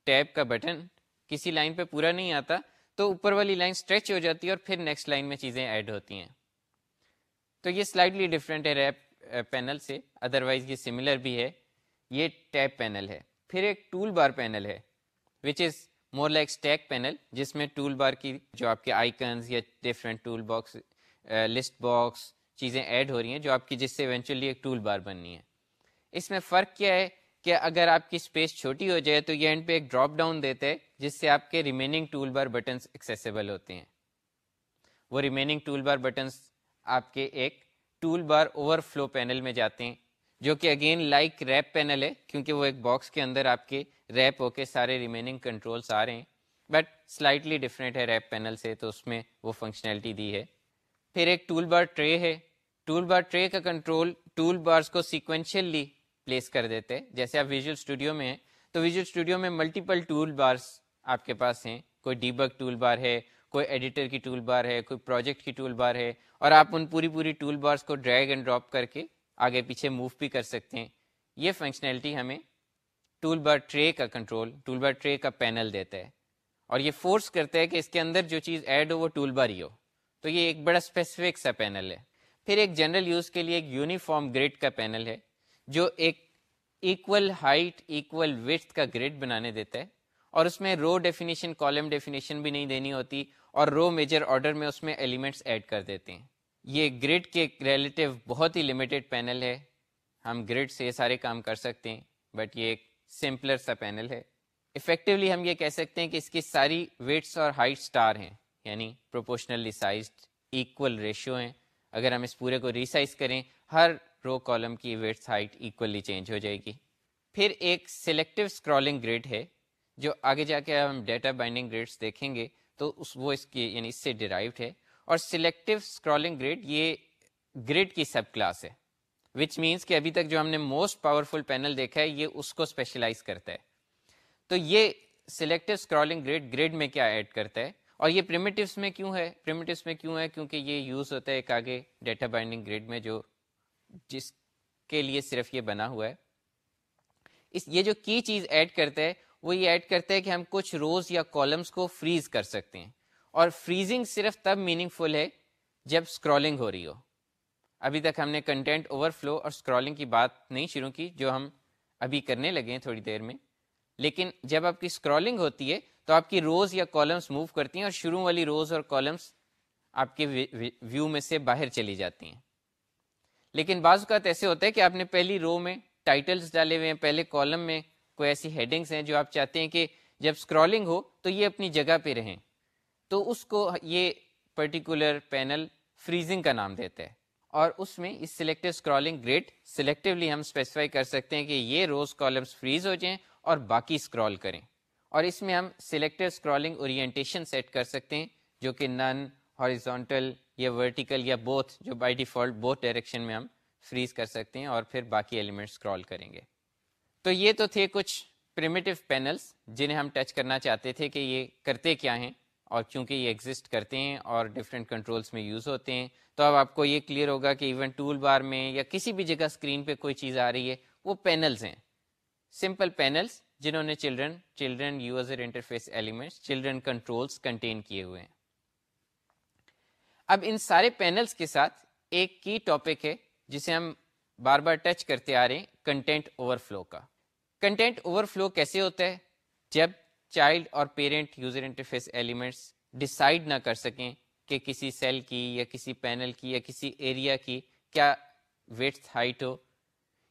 A: ٹیب کا بٹن کسی لائن پہ پورا نہیں آتا تو اوپر والی لائن اسٹریچ ہو جاتی ہے اور پھر نیکسٹ لائن میں چیزیں ایڈ ہوتی ہیں۔ تو یہ سلائٹلی ڈفرینٹ ہے ریپ پینل eh, سے۔ ادروائز یہ سملر بھی ہے۔ یہ ٹیب پینل ہے۔ پھر ایک ٹول بار پینل ہے which is more like stack panel جس میں ٹول بار کی جو آپ کے آئکنز یا different tool box list box چیزیں ایڈ ہو رہی ہیں، جو آپ کی جس سے ایونچولی ایک ٹول بار بننی ہے۔ اس میں فرق کیا ہے؟ کہ اگر آپ کی اسپیس چھوٹی ہو جائے تو یہ اینڈ پہ ایک ڈراپ ڈاؤن دیتا ہے جس سے آپ کے remaining toolbar buttons accessible ہوتے ہیں۔ وہ ریمیننگ ٹول بار بٹنس آپ کے ایک ٹول بار اوور فلو پینل میں جاتے ہیں، جو کہ اگین لائک ریپ پینل ہے، کیونکہ وہ ایک باکس کے اندر آپ کے ریپ ہو کے سارے ریمیننگ کنٹرولس آ رہے ہیں۔ بٹ سلائٹلی ڈفرینٹ ہے ریپ پینل سے، تو اس میں وہ فنکشنلٹی دی ہے۔ پھر ایک ٹول بار ٹرے ہے۔ ٹول بار ٹرے کا کنٹرول ٹول بارس کو سیکوینشلی پلیس کر دیتے جیسے آپ ویژول اسٹوڈیو میں ہیں، تو ویژول اسٹوڈیو میں ملٹیپل ٹول بارس آپ کے پاس ہیں۔ کوئی ڈی ٹول بار ہے، کوئی ایڈیٹر کی ٹول بار ہے، کوئی پروجیکٹ کی ٹول بار ہے۔ اور آپ ان پوری پوری ٹول بارس کو ڈریگ اینڈ ڈراپ کر کے آگے پیچھے موو بھی کر سکتے ہیں۔ یہ فنکشنلٹی ہمیں ٹول بار ٹرے کا کنٹرول ٹول بار ٹرے کا پینل دیتا ہے۔ اور یہ فورس کرتا ہے کہ اس کے اندر جو چیز ایڈ ہو وہ ٹول بار ہی ہو۔ تو یہ ایک بڑا اسپیسیفک سا پینل ہے۔ پھر ایک جنرل یوز کے لیے ایک یونیفارم گریڈ کا پینل ہے۔ جو ایک ایکول ہائٹ ایکول ویتھ کا گریڈ بنانے دیتا ہے اور اس میں رو ڈیفینیشن کالم ڈیفینیشن بھی نہیں دینی ہوتی اور رو میجر آرڈر میں اس میں ایلیمنٹس ایڈ کر دیتے ہیں۔ یہ گریڈ کے ریلیٹیو بہت ہی لمیٹیڈ پینل ہے۔ ہم گریڈ سے یہ سارے کام کر سکتے ہیں بٹ یہ ایک سمپلر سا پینل ہے۔ افیکٹولی ہم یہ کہہ سکتے ہیں کہ اس کی ساری ویٹس اور ہائٹ سٹار ہیں یعنی پروپورشنلی سائزڈ ایکول ریشیو ہیں۔ اگر ہم اس پورے کو ریسائز کریں، ہر رو کالم کی ویٹس ہائٹ ایکولی چینج ہو جائے گی پھر ایک سلیکٹو اسکرولنگ گریڈ ہے جو آگے جا کے ہم ڈیٹا بائنڈنگ گریڈس دیکھیں گے تو اس وہ اس کی یعنی اس سے ڈیرائیوڈ ہے اور سلیکٹو اسکرولنگ گریڈ یہ گریڈ کی سب کلاس ہے وچ مینس کہ ابھی تک جو ہم نے موسٹ پاورفل پینل دیکھا ہے یہ اس کو اسپیشلائز کرتا ہے تو یہ سلیکٹو اسکرولنگ گریڈ گریڈ میں کیا ایڈ کرتا ہے اور یہ پریمیٹیوس میں کیوں ہے پریمیٹیوس میں کیوں ہے کیونکہ یہ یوز ہوتا ہے ایک آگے ڈیٹا بائنڈنگ گریڈ میں جو جس کے لیے صرف یہ بنا ہوا ہے۔ اس، یہ جو کی چیز ایڈ کرتا ہے وہ یہ ایڈ کرتا ہے کہ ہم کچھ روز یا کالمس کو فریز کر سکتے ہیں۔ اور فریزنگ صرف تب میننگ فل ہے جب اسکرولنگ ہو رہی ہو۔ ابھی تک ہم نے کنٹینٹ اوور فلو اور اسکرولنگ کی بات نہیں شروع کی، جو ہم ابھی کرنے لگے ہیں تھوڑی دیر میں۔ لیکن جب آپ کی اسکرولنگ ہوتی ہے، تو آپ کی روز یا کالمس موو کرتی ہیں اور شروع والی روز اور کالمس آپ کے ویو میں سے باہر چلی جاتی ہیں۔ لیکن بعض اوقات ایسے ہوتا ہے کہ آپ نے پہلی رو میں ٹائٹلس ڈالے ہوئے ہیں، پہلے کالم میں کوئی ایسی ہیڈنگس ہیں جو آپ چاہتے ہیں کہ جب اسکرولنگ ہو تو یہ اپنی جگہ پہ رہیں۔ تو اس کو یہ پرٹیکولر پینل فریزنگ کا نام دیتا ہے۔ اور اس میں اس سلیکٹو اسکرولنگ گریڈ سلیکٹولی ہم اسپیسیفائی کر سکتے ہیں کہ یہ روز کالمس فریز ہو جائیں اور باقی اسکرول کریں۔ اور اس میں ہم سلیکٹو اسکرولنگ اورینٹیشن سیٹ کر سکتے ہیں جو کہ نن ہاریزونٹل یا ورٹیکل یا بوتھ جو بائی ڈیفالٹ بوتھ ڈائریکشن میں ہم فریز کر سکتے ہیں اور پھر باقی ایلیمنٹ اسکرال کریں گے۔ تو یہ تو تھے کچھ پریمیٹیو پینلس جنہیں ہم ٹچ کرنا چاہتے تھے کہ یہ کرتے کیا ہیں اور چونکہ یہ ایگزسٹ کرتے ہیں اور ڈفرینٹ کنٹرولس میں یوز ہوتے ہیں، تو اب آپ کو یہ کلیئر ہوگا کہ ایون ٹول بار میں یا کسی بھی جگہ اسکرین پہ کوئی چیز آ رہی ہے، وہ پینلز ہیں۔ سمپل پینلس جنہوں نے children children user interface elements children controls contain کیے ہوئے ہیں۔ اب ان سارے پینلس کے ساتھ ایک کی ٹاپک ہے جسے ہم بار بار ٹچ کرتے آ رہے ہیں کنٹینٹ اوور فلو کا۔ کنٹینٹ اوور فلو کیسے ہوتا ہے؟ جب چائلڈ اور parent user interface elements decide نہ کر سکیں کہ کسی سیل کی یا کسی پینل کی یا کسی ایریا کی کیا ویٹ ہائٹ ہو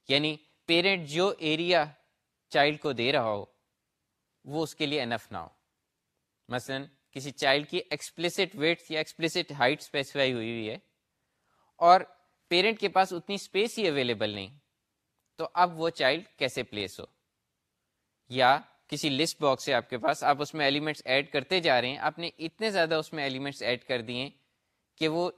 A: یعنی پیرنٹ جو ایریا چائلڈ کو دے رہا ہو، وہ اس کے لیے انف نہ ہو۔ مثلا کسی چائلڈ کی ایکسپلسٹ ویٹ یا ایکسپلسٹ ہائٹ اسپیسیفائی ہوئی ہوئی ہے اور پیرنٹ کے پاس اتنی اسپیس ہی اویلیبل نہیں، تو اب وہ چائلڈ کیسے پلیس ہو؟ یا کسی لسٹ باکس ہے آپ کے پاس آپ اس میں ایلیمنٹس ایڈ کرتے جا رہے ہیں، آپ نے اتنے زیادہ اس میں ایلیمنٹس ایڈ کر دیے کہ وہ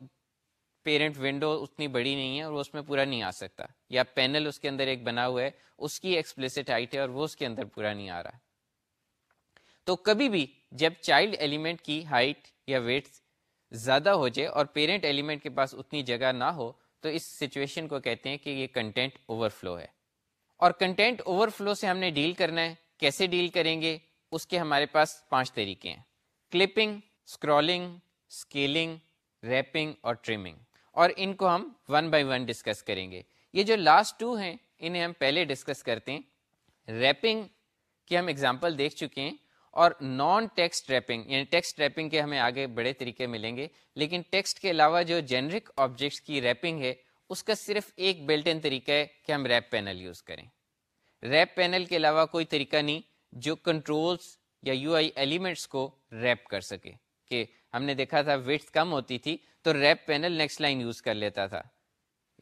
A: پیرنٹ ونڈو اتنی بڑی نہیں ہے اور وہ اس میں پورا نہیں آ سکتا، یا پینل اس کے اندر ایک بنا ہوا ہے، اس کی ایکسپلسٹ ہائٹ ہے اور وہ اس کے اندر پورا نہیں آ رہا۔ تو کبھی بھی جب چائلڈ ایلیمنٹ کی ہائٹ یا ویٹ زیادہ ہو جائے اور پیرنٹ ایلیمنٹ کے پاس اتنی جگہ نہ ہو، تو اس سچویشن کو کہتے ہیں کہ یہ کنٹینٹ اوور فلو ہے۔ اور کنٹینٹ اوور فلو سے ہم نے ڈیل کرنا ہے۔ کیسے ڈیل کریں گے؟ اس کے ہمارے پاس پانچ طریقے ہیں۔ کلپنگ اسکرولنگ اسکیلنگ ریپنگ اور ٹریمنگ اور ان کو ہم ون بائی ون ڈسکس کریں گے۔ یہ جو لاسٹ ٹو ہیں، انہیں ہم پہلے ڈسکس کرتے ہیں۔ ریپنگ کی ہم اگزامپل دیکھ چکے ہیں۔ اور نان ٹیکسٹ ریپنگ یعنی ٹیکسٹ ریپنگ کے ہمیں آگے بڑے طریقے ملیں گے، لیکن ٹیکسٹ کے علاوہ جو جنرک آبجیکٹس کی ریپنگ ہے، اس کا صرف ایک بلٹ ان طریقہ ہے کہ ہم ریپ پینل یوز کریں۔ ریپ پینل کے علاوہ کوئی طریقہ نہیں جو کنٹرولس یا یو آئی ایلیمنٹس کو ریپ کر سکے، کہ ہم نے دیکھا تھا ویٹس کم ہوتی تھی تو wrap panel next line use کر لیتا تھا۔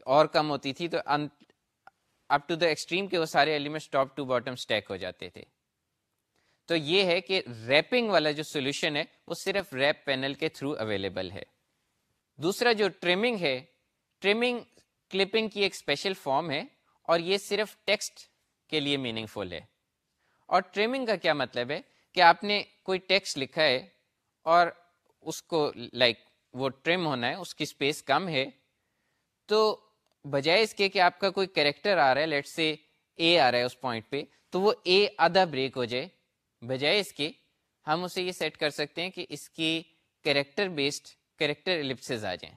A: اور کم ہوتی تھی تو اپ ٹو دا ایکسٹریم کے وہ سارے elements top to bottom stack ہو جاتے تھے۔ تو یہ ہے کہ ریپنگ والا جو سولوشن ہے وہ صرف ریپ پینل کے تھرو اویلیبل ہے۔ دوسرا جو ٹریمنگ ہے ٹریمنگ کلپنگ کی ایک اسپیشل فارم ہے اور یہ صرف ٹیکسٹ کے لیے میننگ فل ہے۔ اور ٹریمنگ کا کیا مطلب ہے؟ کہ آپ نے کوئی ٹیکسٹ لکھا ہے اور اس کو لائک like, وہ ٹرم ہونا ہے اس کی اسپیس کم ہے تو بجائے اس کے کہ آپ کا کوئی کریکٹر آ رہا ہے لیٹ سے اے آ رہا ہے اس پوائنٹ پہ تو وہ اے آدھا بریک ہو جائے۔ بجائے اس کے ہم اسے یہ سیٹ کر سکتے ہیں کہ اس کی کریکٹر بیسڈ کریکٹر الپسز آ جائیں۔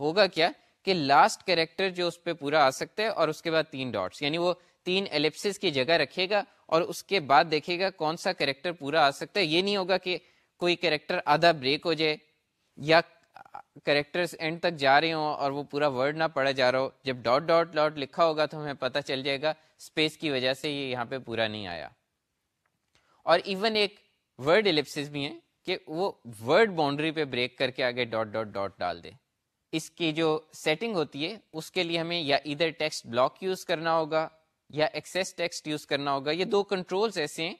A: ہوگا کیا کہ لاسٹ کریکٹر جو اس پہ پورا آ سکتا ہے اور اس کے بعد تین ڈاٹس یعنی وہ تین ایلپسز کی جگہ رکھے گا اور اس کے بعد دیکھے گا کون سا کریکٹر پورا آ سکتا ہے۔ یہ نہیں ہوگا کہ کوئی کریکٹر آدھا بریک ہو جائے یا کریکٹر اینڈ تک جا رہے ہوں اور وہ پورا ورڈ نہ پڑھا جا رہا ہو۔ جب ڈاٹ ڈاٹ ڈاٹ لکھا ہوگا تو ہمیں پتہ چل جائے گا اسپیس کی وجہ سے یہ یہاں پہ پورا نہیں آیا۔ اور ایون ایک ورڈ ایلپسز بھی ہیں کہ وہ ورڈ باؤنڈری پہ بریک کر کے آگے ڈاٹ ڈاٹ ڈاٹ ڈال دے۔ اس کی جو سیٹنگ ہوتی ہے، اس کے لیے ہمیں یا ادھر ٹیکسٹ بلاک یوز کرنا ہوگا یا ایکسیس ٹیکسٹ یوز کرنا ہوگا۔ یہ دو کنٹرولز ایسے ہیں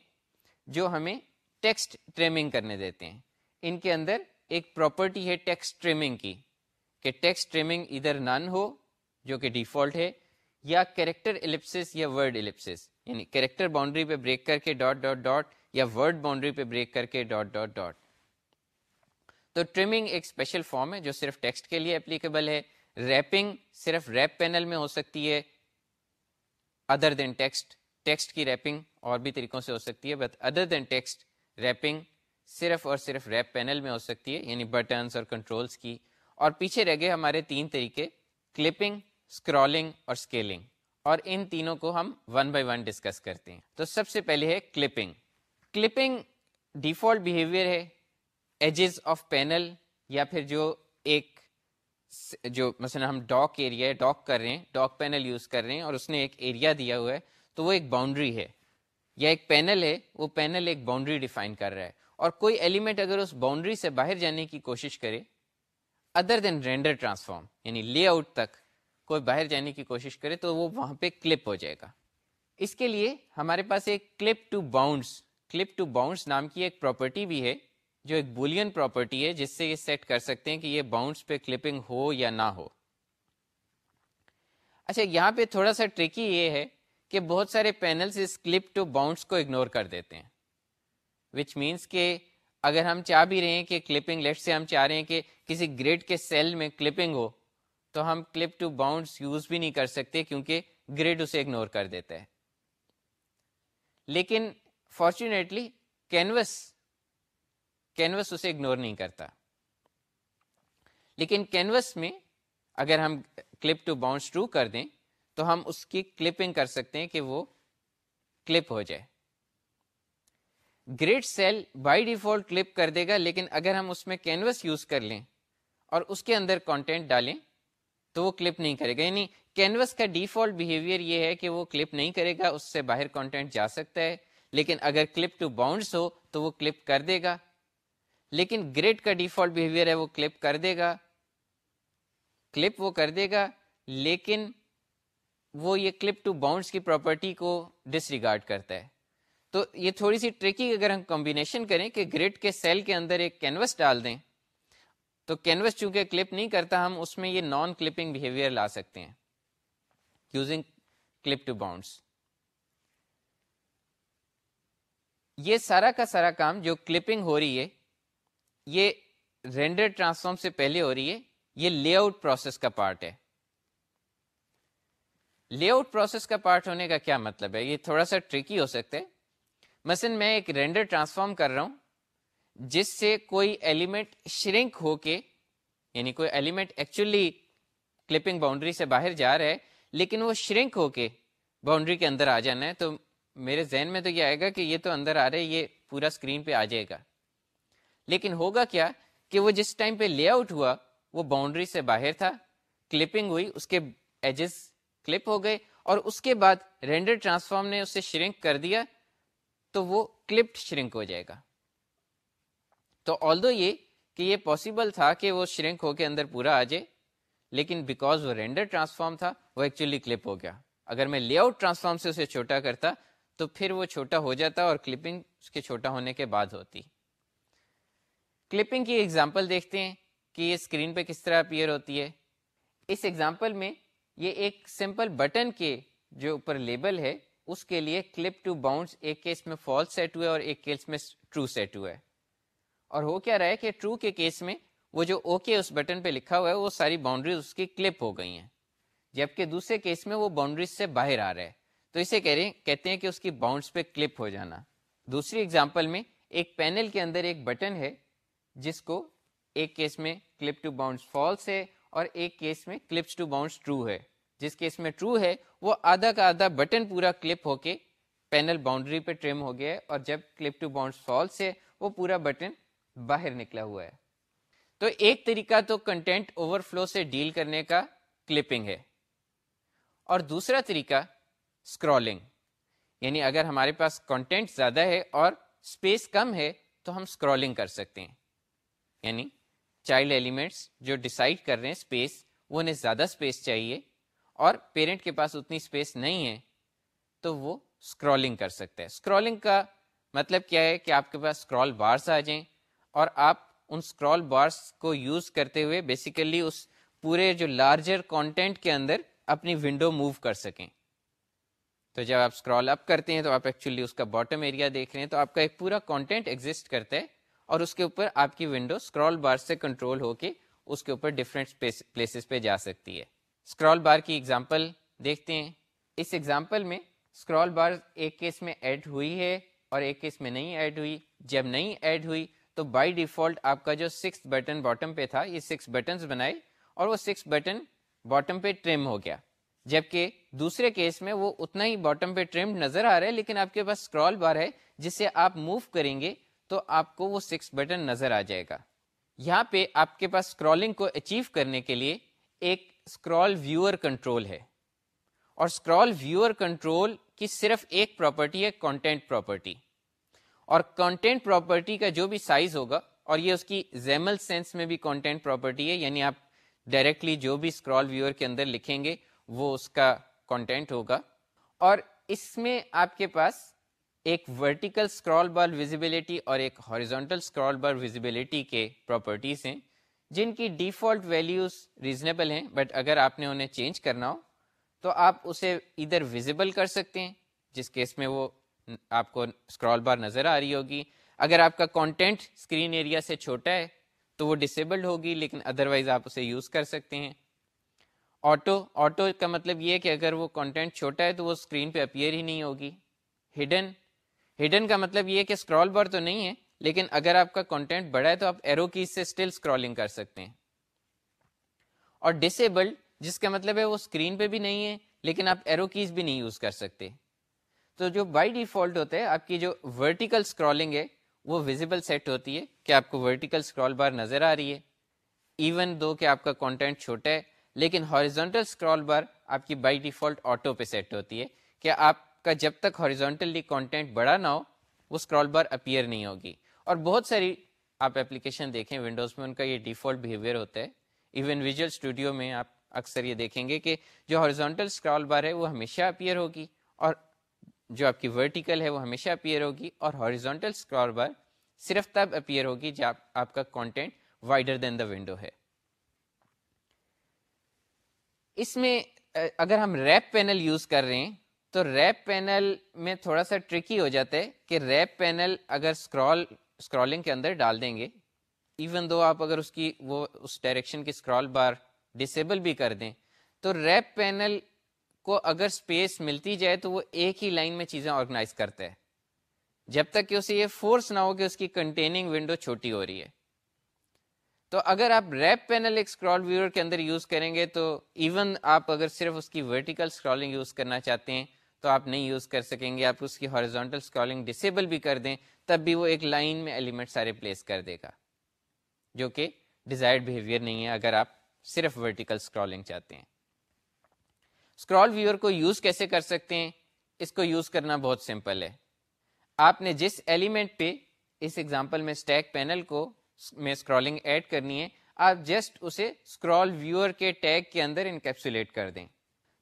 A: جو ہمیں ٹیکسٹ ٹریمنگ کرنے دیتے ہیں۔ ان کے اندر ایک پراپرٹی ہے ٹیکسٹ ٹریمنگ کی، کہ ٹیکسٹ ٹریمنگ ادھر نن ہو، جو کہ ڈیفالٹ ہے، یا کریکٹر الپسس یا ورڈ الپسس یعنی کریکٹر باؤنڈری پہ بریک کر کے ڈاٹ ڈاٹ ڈاٹ یا ورڈ باؤنڈری پہ بریک کر کے ڈاٹ ڈاٹ ڈاٹ۔ تو ٹریمنگ ایک اسپیشل فارم ہے جو صرف ٹیکسٹ کے لیے اپلیکیبل ہے۔ ریپنگ صرف ریپ پینل میں ہو سکتی ہے ادر دین ٹیکسٹ ٹیکسٹ کی ریپنگ اور بھی طریقوں سے ہو سکتی ہے but other than text wrapping صرف اور صرف ریپ پینل میں ہو سکتی ہے یعنی بٹنس اور کنٹرولس کی۔ اور پیچھے رہ گئے ہمارے تین طریقے کلپنگ اسکرولنگ اور اسکیلنگ اور ان تینوں کو ہم ون بائی ون ڈسکس کرتے ہیں۔ تو سب سے پہلے ہے کلپنگ کلپنگ ڈیفالٹ بیہیویئر ہے ایجز آف پینل یا پھر جو ایک جو مثلا ہم ڈاک ایریا ڈاک کر رہے ہیں ڈاک پینل یوز کر رہے ہیں اور اس نے ایک ایریا دیا ہوا ہے، تو وہ ایک باؤنڈری ہے۔ یا ایک پینل ہے، وہ پینل ایک باؤنڈری ڈیفائن کر رہا ہے۔ اور کوئی ایلیمنٹ اگر اس باؤنڈری سے باہر جانے کی کوشش کرے ادر دین رینڈر ٹرانسفارم یعنی لے آؤٹ تک کوئی باہر جانے کی کوشش کرے تو وہ وہاں پہ کلپ ہو جائے گا۔ اس کے لیے ہمارے پاس ایک clip to bounds clip to bounds نام کی ایک پراپرٹی بھی ہے، جو ایک بولین پراپرٹی ہے، جس سے یہ سیٹ کر سکتے ہیں کہ یہ باؤنڈس پہ کلپنگ ہو یا نہ ہو۔ اچھا یہاں پہ تھوڑا سا ٹریکی یہ ہے کہ بہت سارے پینلس اس کلپ ٹو باؤنڈس کو اگنور کر دیتے ہیں۔ وچ مینس کہ اگر ہم چاہ بھی رہے ہیں کہ کلپنگ لیٹ سے ہم چاہ رہے ہیں کہ کسی گریڈ کے سیل میں کلپنگ ہو تو ہم کلپ ٹو باؤنڈس یوز بھی نہیں کر سکتے کیونکہ گریڈ اسے اگنور کر دیتا ہے۔ لیکن فارچونیٹلی کینوس کینوس اسے اگنور نہیں کرتا۔ لیکن کینوس میں اگر ہم کلپ ٹو باؤنڈ ٹرو کر دیں تو ہم اس کی کلپنگ کر سکتے ہیں کہ وہ کلپ ہو جائے۔ Grid cell by default clip کر دے گا، لیکن اگر ہم اس میں کینوس یوز کر لیں اور اس کے اندر کانٹینٹ ڈالیں تو وہ کلپ نہیں کرے گا. یعنی کینوس کا ڈیفالٹ بہیویئر یہ ہے کہ وہ کلپ نہیں کرے گا، اس سے باہر کانٹینٹ جا سکتا ہے. لیکن اگر کلپ ٹو باؤنڈس ہو تو وہ کلپ کر دے گا. لیکن گریڈ کا ڈیفالٹ بہیویئر ہے، وہ کلپ کر دے گا. کلپ وہ کر دے گا، لیکن وہ یہ کلپ ٹو باؤنڈس کی پراپرٹی کو ڈس ریگارڈ کرتا ہے. تو یہ تھوڑی سی ٹریکی اگر ہم کمبینیشن کریں کہ گریڈ کے سیل کے اندر ایک کینوس ڈال دیں تو کینوس چونکہ کلپ نہیں کرتا، ہم اس میں یہ نان کلپنگ بہیویئر لا سکتے ہیں یوزنگ کلپ ٹو باؤنڈس یہ سارا کا سارا کام جو کلپنگ ہو رہی ہے، یہ رینڈر ٹرانسفارم سے پہلے ہو رہی ہے، یہ لے آؤٹ پروسیس کا پارٹ ہے۔ لے آؤٹ پروسیس کا پارٹ ہونے کا کیا مطلب ہے؟ یہ تھوڑا سا ٹریکی ہو سکتا ہے۔ مثلا میں ایک رینڈر ٹرانسفارم کر رہا ہوں۔ جس سے کوئی ایلیمنٹ شرنک ہو کے یعنی کوئی ایلیمنٹ ایکچولی کلپنگ باؤنڈری سے باہر جا رہا ہے، لیکن وہ شرنک ہو کے باؤنڈری کے اندر آ جانا ہے، تو میرے ذہن میں تو یہ آئے گا کہ یہ تو اندر آ رہا ہے، یہ پورا اسکرین پہ آ جائے گا۔ لیکن ہوگا کیا کہ وہ جس ٹائم پہ لے آؤٹ ہوا، وہ باؤنڈری سے باہر تھا کلپنگ ہوئی، اس کے ایجز کلپ ہو گئے، اور اس کے بعد رینڈر ٹرانسفارم نے اسے شرنک کر دیا، تو وہ کلپڈ شرنک ہو جائے گا۔ تو آل دو یہ کہ یہ پاسبل تھا کہ وہ شرنک ہو کے اندر پورا آ جائے، لیکن بیکاز وہ رینڈر ٹرانسفارم تھا، وہ ایکچولی کلپ ہو گیا۔ اگر میں لے آؤٹ ٹرانسفارم سے اسے چھوٹا کرتا، تو پھر وہ چھوٹا ہو جاتا اور کلپنگ اس کے چھوٹا ہونے کے بعد ہوتی۔ کلپنگ کی ایگزامپل دیکھتے ہیں کہ یہ اسکرین پہ کس طرح اپیئر ہوتی ہے۔ اس ایگزامپل میں یہ ایک سمپل بٹن کے جو اوپر لیبل ہے، اس کے لیے کلپ ٹو باؤنڈ ایک کیس میں فالس سیٹ ہوا ہے اور ایک کیس میں ٹرو سیٹ ہوا ہے اور ہو کیا رہا ہے کہ ٹرو کے کیس میں وہ جو اوکے okay اس بٹن پہ لکھا ہوا ہے، وہ ساری باؤنڈریز اس کی کلپ ہو گئی ہیں۔ جبکہ دوسرے کیس میں وہ باؤنڈریز سے باہر آ رہا ہے۔ تو اسے کہہ رہے کہتے ہیں کہ اس کی باؤنڈس پہ کلپ ہو جانا۔ دوسری اگزامپل میں ایک پینل کے اندر ایک بٹن ہے، جس کو ایک کیس میں کلپ ٹو باؤنڈ فالس ہے اور ایک کیس میں کلپس ٹو باؤنڈ ٹرو ہے۔ جس کیس میں ٹرو ہے، وہ آدھا کا آدھا بٹن پورا کلپ ہو کے پینل باؤنڈری پہ ٹرم ہو گیا ہے اور جب کلپ ٹو باؤنڈ فالس ہے، وہ پورا بٹن باہر نکلا ہوا ہے۔ تو ایک طریقہ تو کنٹینٹ اوور فلو سے ڈیل کرنے کا کلپنگ ہے۔ اور دوسرا طریقہ اسکرولنگ یعنی اگر ہمارے پاس کانٹینٹ زیادہ ہے اور اسپیس کم ہے تو ہم اسکرولنگ کر سکتے ہیں۔ یعنی چائلڈ ایلیمنٹس جو ڈسائڈ کر رہے ہیں اسپیس وہ انہیں زیادہ اسپیس چاہیے اور پیرنٹ کے پاس اتنی اسپیس نہیں ہے تو وہ اسکرولنگ کر سکتے ہیں اسکرولنگ کا مطلب کیا ہے کہ آپ کے پاس اسکرول بارس آ جائیں اور آپ ان اسکرول بارس کو یوز کرتے ہوئے بیسیکلی اس پورے جو لارجر کانٹینٹ کے اندر اپنی ونڈو موو کر سکیں۔ تو جب آپ اسکرال اپ کرتے ہیں تو آپ ایکچولی اس کا باٹم ایریا دیکھ رہے ہیں تو آپ کا ایک پورا کانٹینٹ ایگزٹ کرتا ہے اور اس کے اوپر آپ کی ونڈو اسکرال بار سے کنٹرول ہو کے اس کے اوپر ڈفرینٹ پلیسز پہ جا سکتی ہے۔ اسکرال بار کی ایگزامپل دیکھتے ہیں۔ اس ایگزامپل میں اسکرال بار ایک کیس میں ایڈ ہوئی ہے اور ایک کیس میں نہیں ایڈ ہوئی۔ جب نہیں ایڈ ہوئی تو بائی ڈیفالٹ آپ کا جو سکس بٹن باٹم پہ تھا، یہ سکس بٹنس بنائے اور وہ سکس بٹن باٹم پہ ٹرم ہو گیا۔ جبکہ دوسرے کیس میں وہ اتنا ہی باٹم پہ ٹرمڈ نظر آ رہا ہے، لیکن آپ کے پاس اسکرال بار ہے جسے آپ موو کریں گے تو آپ کو وہ سکس بٹن نظر آ جائے گا۔ یہاں پہ آپ کے پاس اسکرولنگ کو اچیو کرنے کے لیے ایک اسکرال ویور کنٹرول ہے۔ اور اسکرال ویور کنٹرول کی صرف ایک پراپرٹی ہے کانٹینٹ پراپرٹی اور کانٹینٹ پراپرٹی کا جو بھی سائز ہوگا، اور یہ اس کی زیمل سینس میں بھی کانٹینٹ پراپرٹی ہے یعنی آپ ڈائریکٹلی جو بھی اسکرال ویور کے اندر لکھیں گے، وہ اس کا کانٹینٹ ہوگا۔ اور اس میں آپ کے پاس ایک ورٹیکل اسکرال بار ویزیبلٹی اور ایک ہاریزونٹل اسکرال بار ویزیبلٹی کے پراپرٹیز ہیں، جن کی ڈیفالٹ ویلیوز ریزنیبل ہیں بٹ اگر آپ نے انہیں چینج کرنا ہو، تو آپ اسے ادھر ویزیبل کر سکتے ہیں، جس کیس میں وہ آپ کو اسکرال بار نظر آ رہی ہوگی۔ اگر آپ کا کانٹینٹ اسکرین ایریا سے چھوٹا ہے، تو وہ ڈسیبلڈ ہوگی، لیکن ادروائز آپ اسے یوز کر سکتے ہیں۔ آٹو آٹو کا مطلب یہ ہے کہ اگر وہ کانٹینٹ چھوٹا ہے، تو وہ اسکرین پہ اپیئر ہی نہیں ہوگی۔ ہڈن ہڈن کا مطلب یہ ہے کہ اسکرال بار تو نہیں ہے، لیکن اگر آپ کا کانٹینٹ بڑا ہے، تو آپ ایرو کیز سے اسٹل اسکرالنگ کر سکتے ہیں۔ اور ڈسیبلڈ جس کا مطلب ہے وہ اسکرین پہ بھی نہیں ہے، لیکن آپ ایرو کیز بھی نہیں یوز کر سکتے۔ تو جو بائی ڈیفالٹ ہوتا ہے آپ کی جو ورٹیکل اسکرالنگ ہے، وہ ویزیبل سیٹ ہوتی ہے کہ آپ کو ورٹیکل اسکرال بار نظر آ رہی ہے۔ ایون دو کہ آپ کا کانٹینٹ چھوٹا ہے، لیکن ہاریزونٹل اسکرال بار آپ کی بائی ڈیفالٹ آٹو پہ سیٹ ہوتی ہے کہ آپ کا جب تک ہاریزونٹلی کانٹینٹ بڑا نہ ہو، وہ اسکرال بار اپیئر نہیں ہوگی۔ اور بہت ساری آپ اپلیکیشن دیکھیں ونڈوز میں ان کا یہ ڈیفالٹ بہیویئر ہوتا ہے۔ ایون ویژل اسٹوڈیو میں آپ اکثر یہ دیکھیں گے کہ جو ہارزونٹل اسکرال بار ہے، وہ ہمیشہ اپیئر ہوگی۔ اور جو آپ کی ورٹیکل ہے وہ ہمیشہ اپیئر ہوگی اور ہاریزونٹل اسکرال بار صرف تب اپیئر ہوگی جب آپ کا content wider than the window ہے۔ اس میں، اگر ہم ریپ پینل یوز کر رہے ہیں، تو ریپ پینل میں تھوڑا سا ٹرکی ہو جاتا ہے کہ ریپ پینل اگر اسکرال اسکرالنگ کے اندر ڈال دیں گے ایون دو آپ اگر اس کی، وہ اس ڈائریکشن کی اسکرال بار ڈسیبل بھی کر دیں، تو ریپ پینل کو اگر اسپیس ملتی جائے تو وہ ایک ہی لائن میں چیزیں آرگنائز کرتا ہے جب تک کہ اسے یہ فورس نہ ہو کہ اس کی کنٹیننگ ونڈو چھوٹی ہو رہی ہے۔ تو اگر آپ ریپ پینل ایک اسکرال ویور کے اندر یوز کریں گے تو ایون آپ اگر صرف اس کی ورٹیکل اسکرالنگ یوز کرنا چاہتے ہیں تو آپ نہیں یوز کر سکیں گے۔ آپ اس کی ہارزونٹل اسکرالنگ ڈسیبل بھی کر دیں تب بھی وہ ایک لائن میں ایلیمنٹ سارے پلیس کر دے گا۔ جو کہ ڈیزائرڈ بہیویئر نہیں ہے۔ اگر آپ صرف ورٹیکل اسکرالنگ چاہتے ہیں۔ اسکرال ویور کو یوز کیسے کر سکتے ہیں؟ اس کو یوز کرنا بہت سمپل ہے۔ آپ نے جس ایلیمنٹ پہ اس ایگزامپل میں اسٹیک پینل کو میں اسکرالنگ ایڈ کرنی ہے، آپ جسٹ اسے اسکرال ویور کے ٹیگ کے اندر انکیپسولیٹ کر دیں۔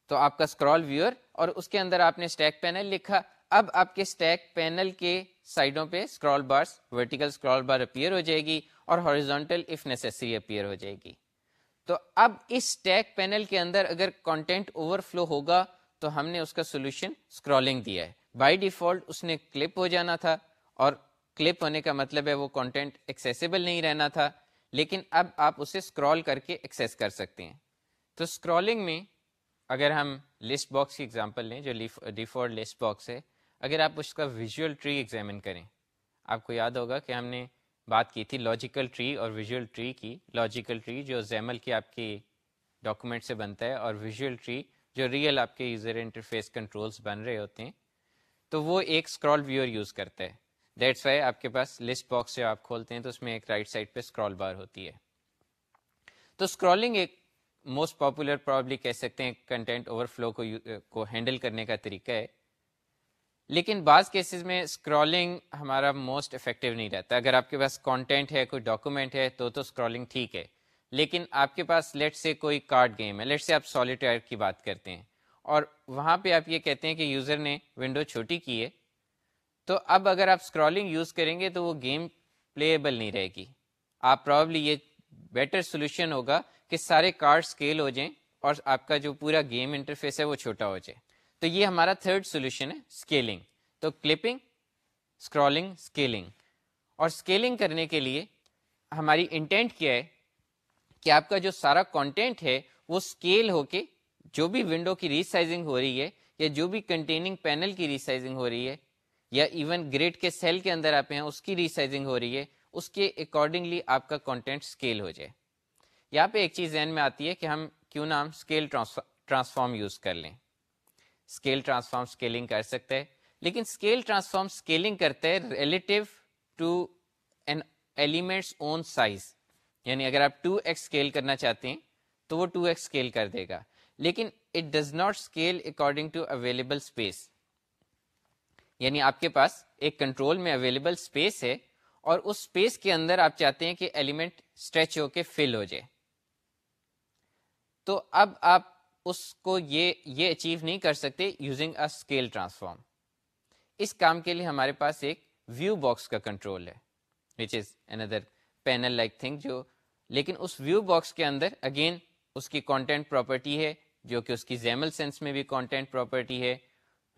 A: تو آپ کا اسکرال ویور اور اس کے اندر آپ نے اسٹیک پینل لکھا۔ اب آپ کے اسٹیک پینل کے سائڈوں پہ scroll bars vertical scroll bar appear ہو جائے گی اور ہاریزونٹل اف نیسری اپیئر ہو جائے گی۔ تو اب اس اسٹیک پینل کے اندر اگر کانٹینٹ اوور فلو ہوگا، تو ہم نے اس کا سولوشن اسکرالنگ دیا ہے۔ بائی ڈیفالٹ اس نے کلپ ہو جانا تھا اور کلپ ہونے کا مطلب ہے وہ کانٹینٹ ایکسیسیبل نہیں رہنا تھا، لیکن اب آپ اسے اسکرال کر کے ایکسیس کر سکتے ہیں۔ تو اسکرالنگ میں اگر ہم لسٹ باکس کی ایگزامپل لیں، جو ڈیفالٹ لسٹ باکس ہے، اگر آپ اس کا ویژول ٹری ایگزامن کریں، آپ کو یاد ہوگا کہ ہم نے بات کی تھی لاجیکل ٹری اور ویژول ٹری کی. لاجیکل ٹری جو زیمل کی آپ کی ڈاکومنٹ سے بنتا ہے اور ویژول ٹری جو ریئل آپ کے یوزر انٹرفیس کنٹرولز بن رہے ہوتے ہیں، تو وہ ایک اسکرال ویور یوز کرتا ہے. دیٹس وائی آپ کے پاس لسٹ باکس جو آپ کھولتے ہیں تو اس میں ایک رائٹ سائڈ پہ اسکرال بار ہوتی ہے. تو اسکرالنگ ایک موسٹ پاپولر پرابلی کہہ سکتے ہیں کنٹینٹ اوور فلو کو ہینڈل کرنے کا طریقہ ہے. لیکن بعض کیسز میں اسکرالنگ ہمارا موسٹ افیکٹو نہیں رہتا۔ اگر آپ کے پاس کانٹینٹ ہے، کوئی ڈاکومنٹ ہے، تو تو اسکرالنگ ٹھیک ہے۔ لیکن آپ کے پاس لیٹ سے کوئی کارڈ گیم ہے لیٹ سے آپ سالیٹائر کی بات کرتے ہیں، اور وہاں پہ آپ یہ کہتے ہیں کہ یوزر نے ونڈو چھوٹی کی ہے، تو اب اگر آپ اسکرالنگ یوز کریں گے تو وہ گیم پلیبل نہیں رہے گی۔ آپ پرابلی یہ بیٹر سولوشن ہوگا کہ سارے کارڈ اسکیل ہو جائیں اور آپ کا جو پورا گیم انٹرفیس ہے وہ چھوٹا ہو جائے۔ تو یہ ہمارا تھرڈ سولوشن ہے اسکیلنگ تو کلپنگ اسکرالنگ اسکیلنگ اور اسکیلنگ کرنے کے لیے ہماری انٹینٹ کیا ہے کہ آپ کا جو سارا کانٹینٹ ہے وہ اسکیل ہو کے جو بھی ونڈو کی ریسائزنگ ہو رہی ہے یا جو بھی کنٹیننگ پینل کی ریسائزنگ ہو رہی ہے یا ایون گریڈ کے سیل کے اندر آپ ہیں اس کی ریسائزنگ ہو رہی ہے، اس کے اکارڈنگلی آپ کا کانٹینٹ اسکیل ہو جائے۔ یہاں پہ ایک چیز ذہن میں آتی ہے کہ ہم کیوں نام اسکیل ٹرانسفارم یوز کر لیں۔ اسکیل ٹرانسفارم اسکیلنگ کر سکتے لیکن اسکیل ٹرانسفارم اسکیلنگ کرتے ہیں relative to an elements own size یعنی اگر آپ ٹو ایکس اسکیل کرنا چاہتے ہیں تو وہ ٹو ایکس اسکیل کر دے گا لیکن it does not scale according to available space یعنی آپ کے پاس ایک کنٹرول میں اویلیبل اسپیس ہے اور اس اسپیس کے اندر آپ چاہتے ہیں کہ ایلیمنٹ اسٹریچ ہو کے فل ہو جائے تو اب آپ اس کو یہ یہ اچیو نہیں کر سکتے یوزنگ اے اسکیل ٹرانسفارم اس کام کے لیے ہمارے پاس ایک ویو باکس کا کنٹرول ہے وچ از اندر پینل لائک تھنگ جو، لیکن اس ویو باکس کے اندر اگین اس کی کانٹینٹ پراپرٹی ہے، جو کہ اس کی زیمل سینس میں بھی کانٹینٹ پراپرٹی ہے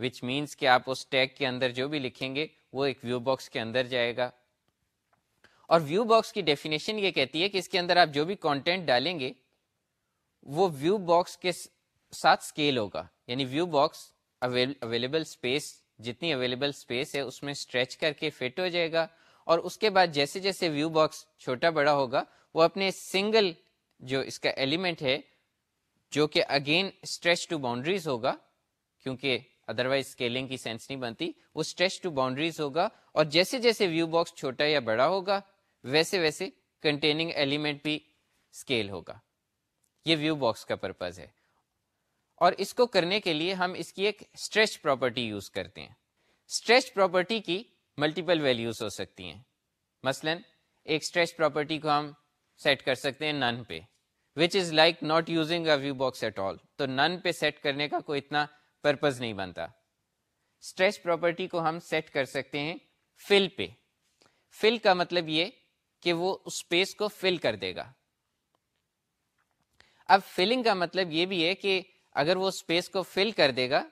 A: وچ مینس کہ آپ اس ٹیگ کے اندر جو بھی لکھیں گے، وہ ایک ویو باکس کے اندر جائے گا. اور ویو باکس کی ڈیفینیشن یہ کہتی ہے کہ اس کے اندر آپ جو بھی کانٹینٹ ڈالیں گے، وہ ویو باکس کے ساتھ اسکیل ہوگا۔ یعنی ویو باکس اویلیبل اسپیس جتنی اویلیبل اسپیس ہے، اس میں اسٹریچ کر کے فٹ ہو جائے گا۔ اور اس کے بعد جیسے جیسے ویو باکس چھوٹا بڑا ہوگا، وہ اپنے سنگل جو اس کا ایلیمنٹ ہے، جو کہ اگین اسٹریچ ٹو باؤنڈریز ہوگا، کیونکہ ادروائز اسکیلنگ کی سینس نہیں بنتی، وہ اسٹریچ ٹو باؤنڈریز ہوگا۔ اور جیسے جیسے ویو باکس چھوٹا یا بڑا ہوگا، ویسے ویسے کنٹیننگ ایلیمنٹ بھی اسکیل ہوگا۔ یہ ویو باکس کا پرپز ہے۔ اور اس کو کرنے کے لیے ہم اس کی ایک اسٹریچ پراپرٹی یوز کرتے ہیں۔ اسٹریچ پراپرٹی کی ملٹیپل ویلیوز ہو سکتی ہیں۔ مثلا، ایک اسٹریچ پراپرٹی کو ہم سیٹ کر سکتے ہیں نن پہ which is like not using a view box at all تو نن پہ سیٹ کرنے کا کوئی اتنا پرپز نہیں بنتا۔ اسٹریچ پراپرٹی کو ہم سیٹ کر سکتے ہیں فل پہ۔ فل کا مطلب یہ کہ وہ اسپیس کو فل کر دے گا۔ اب فلنگ کا مطلب یہ بھی ہے کہ اگر وہ اسپیس کو فل کر دے گا،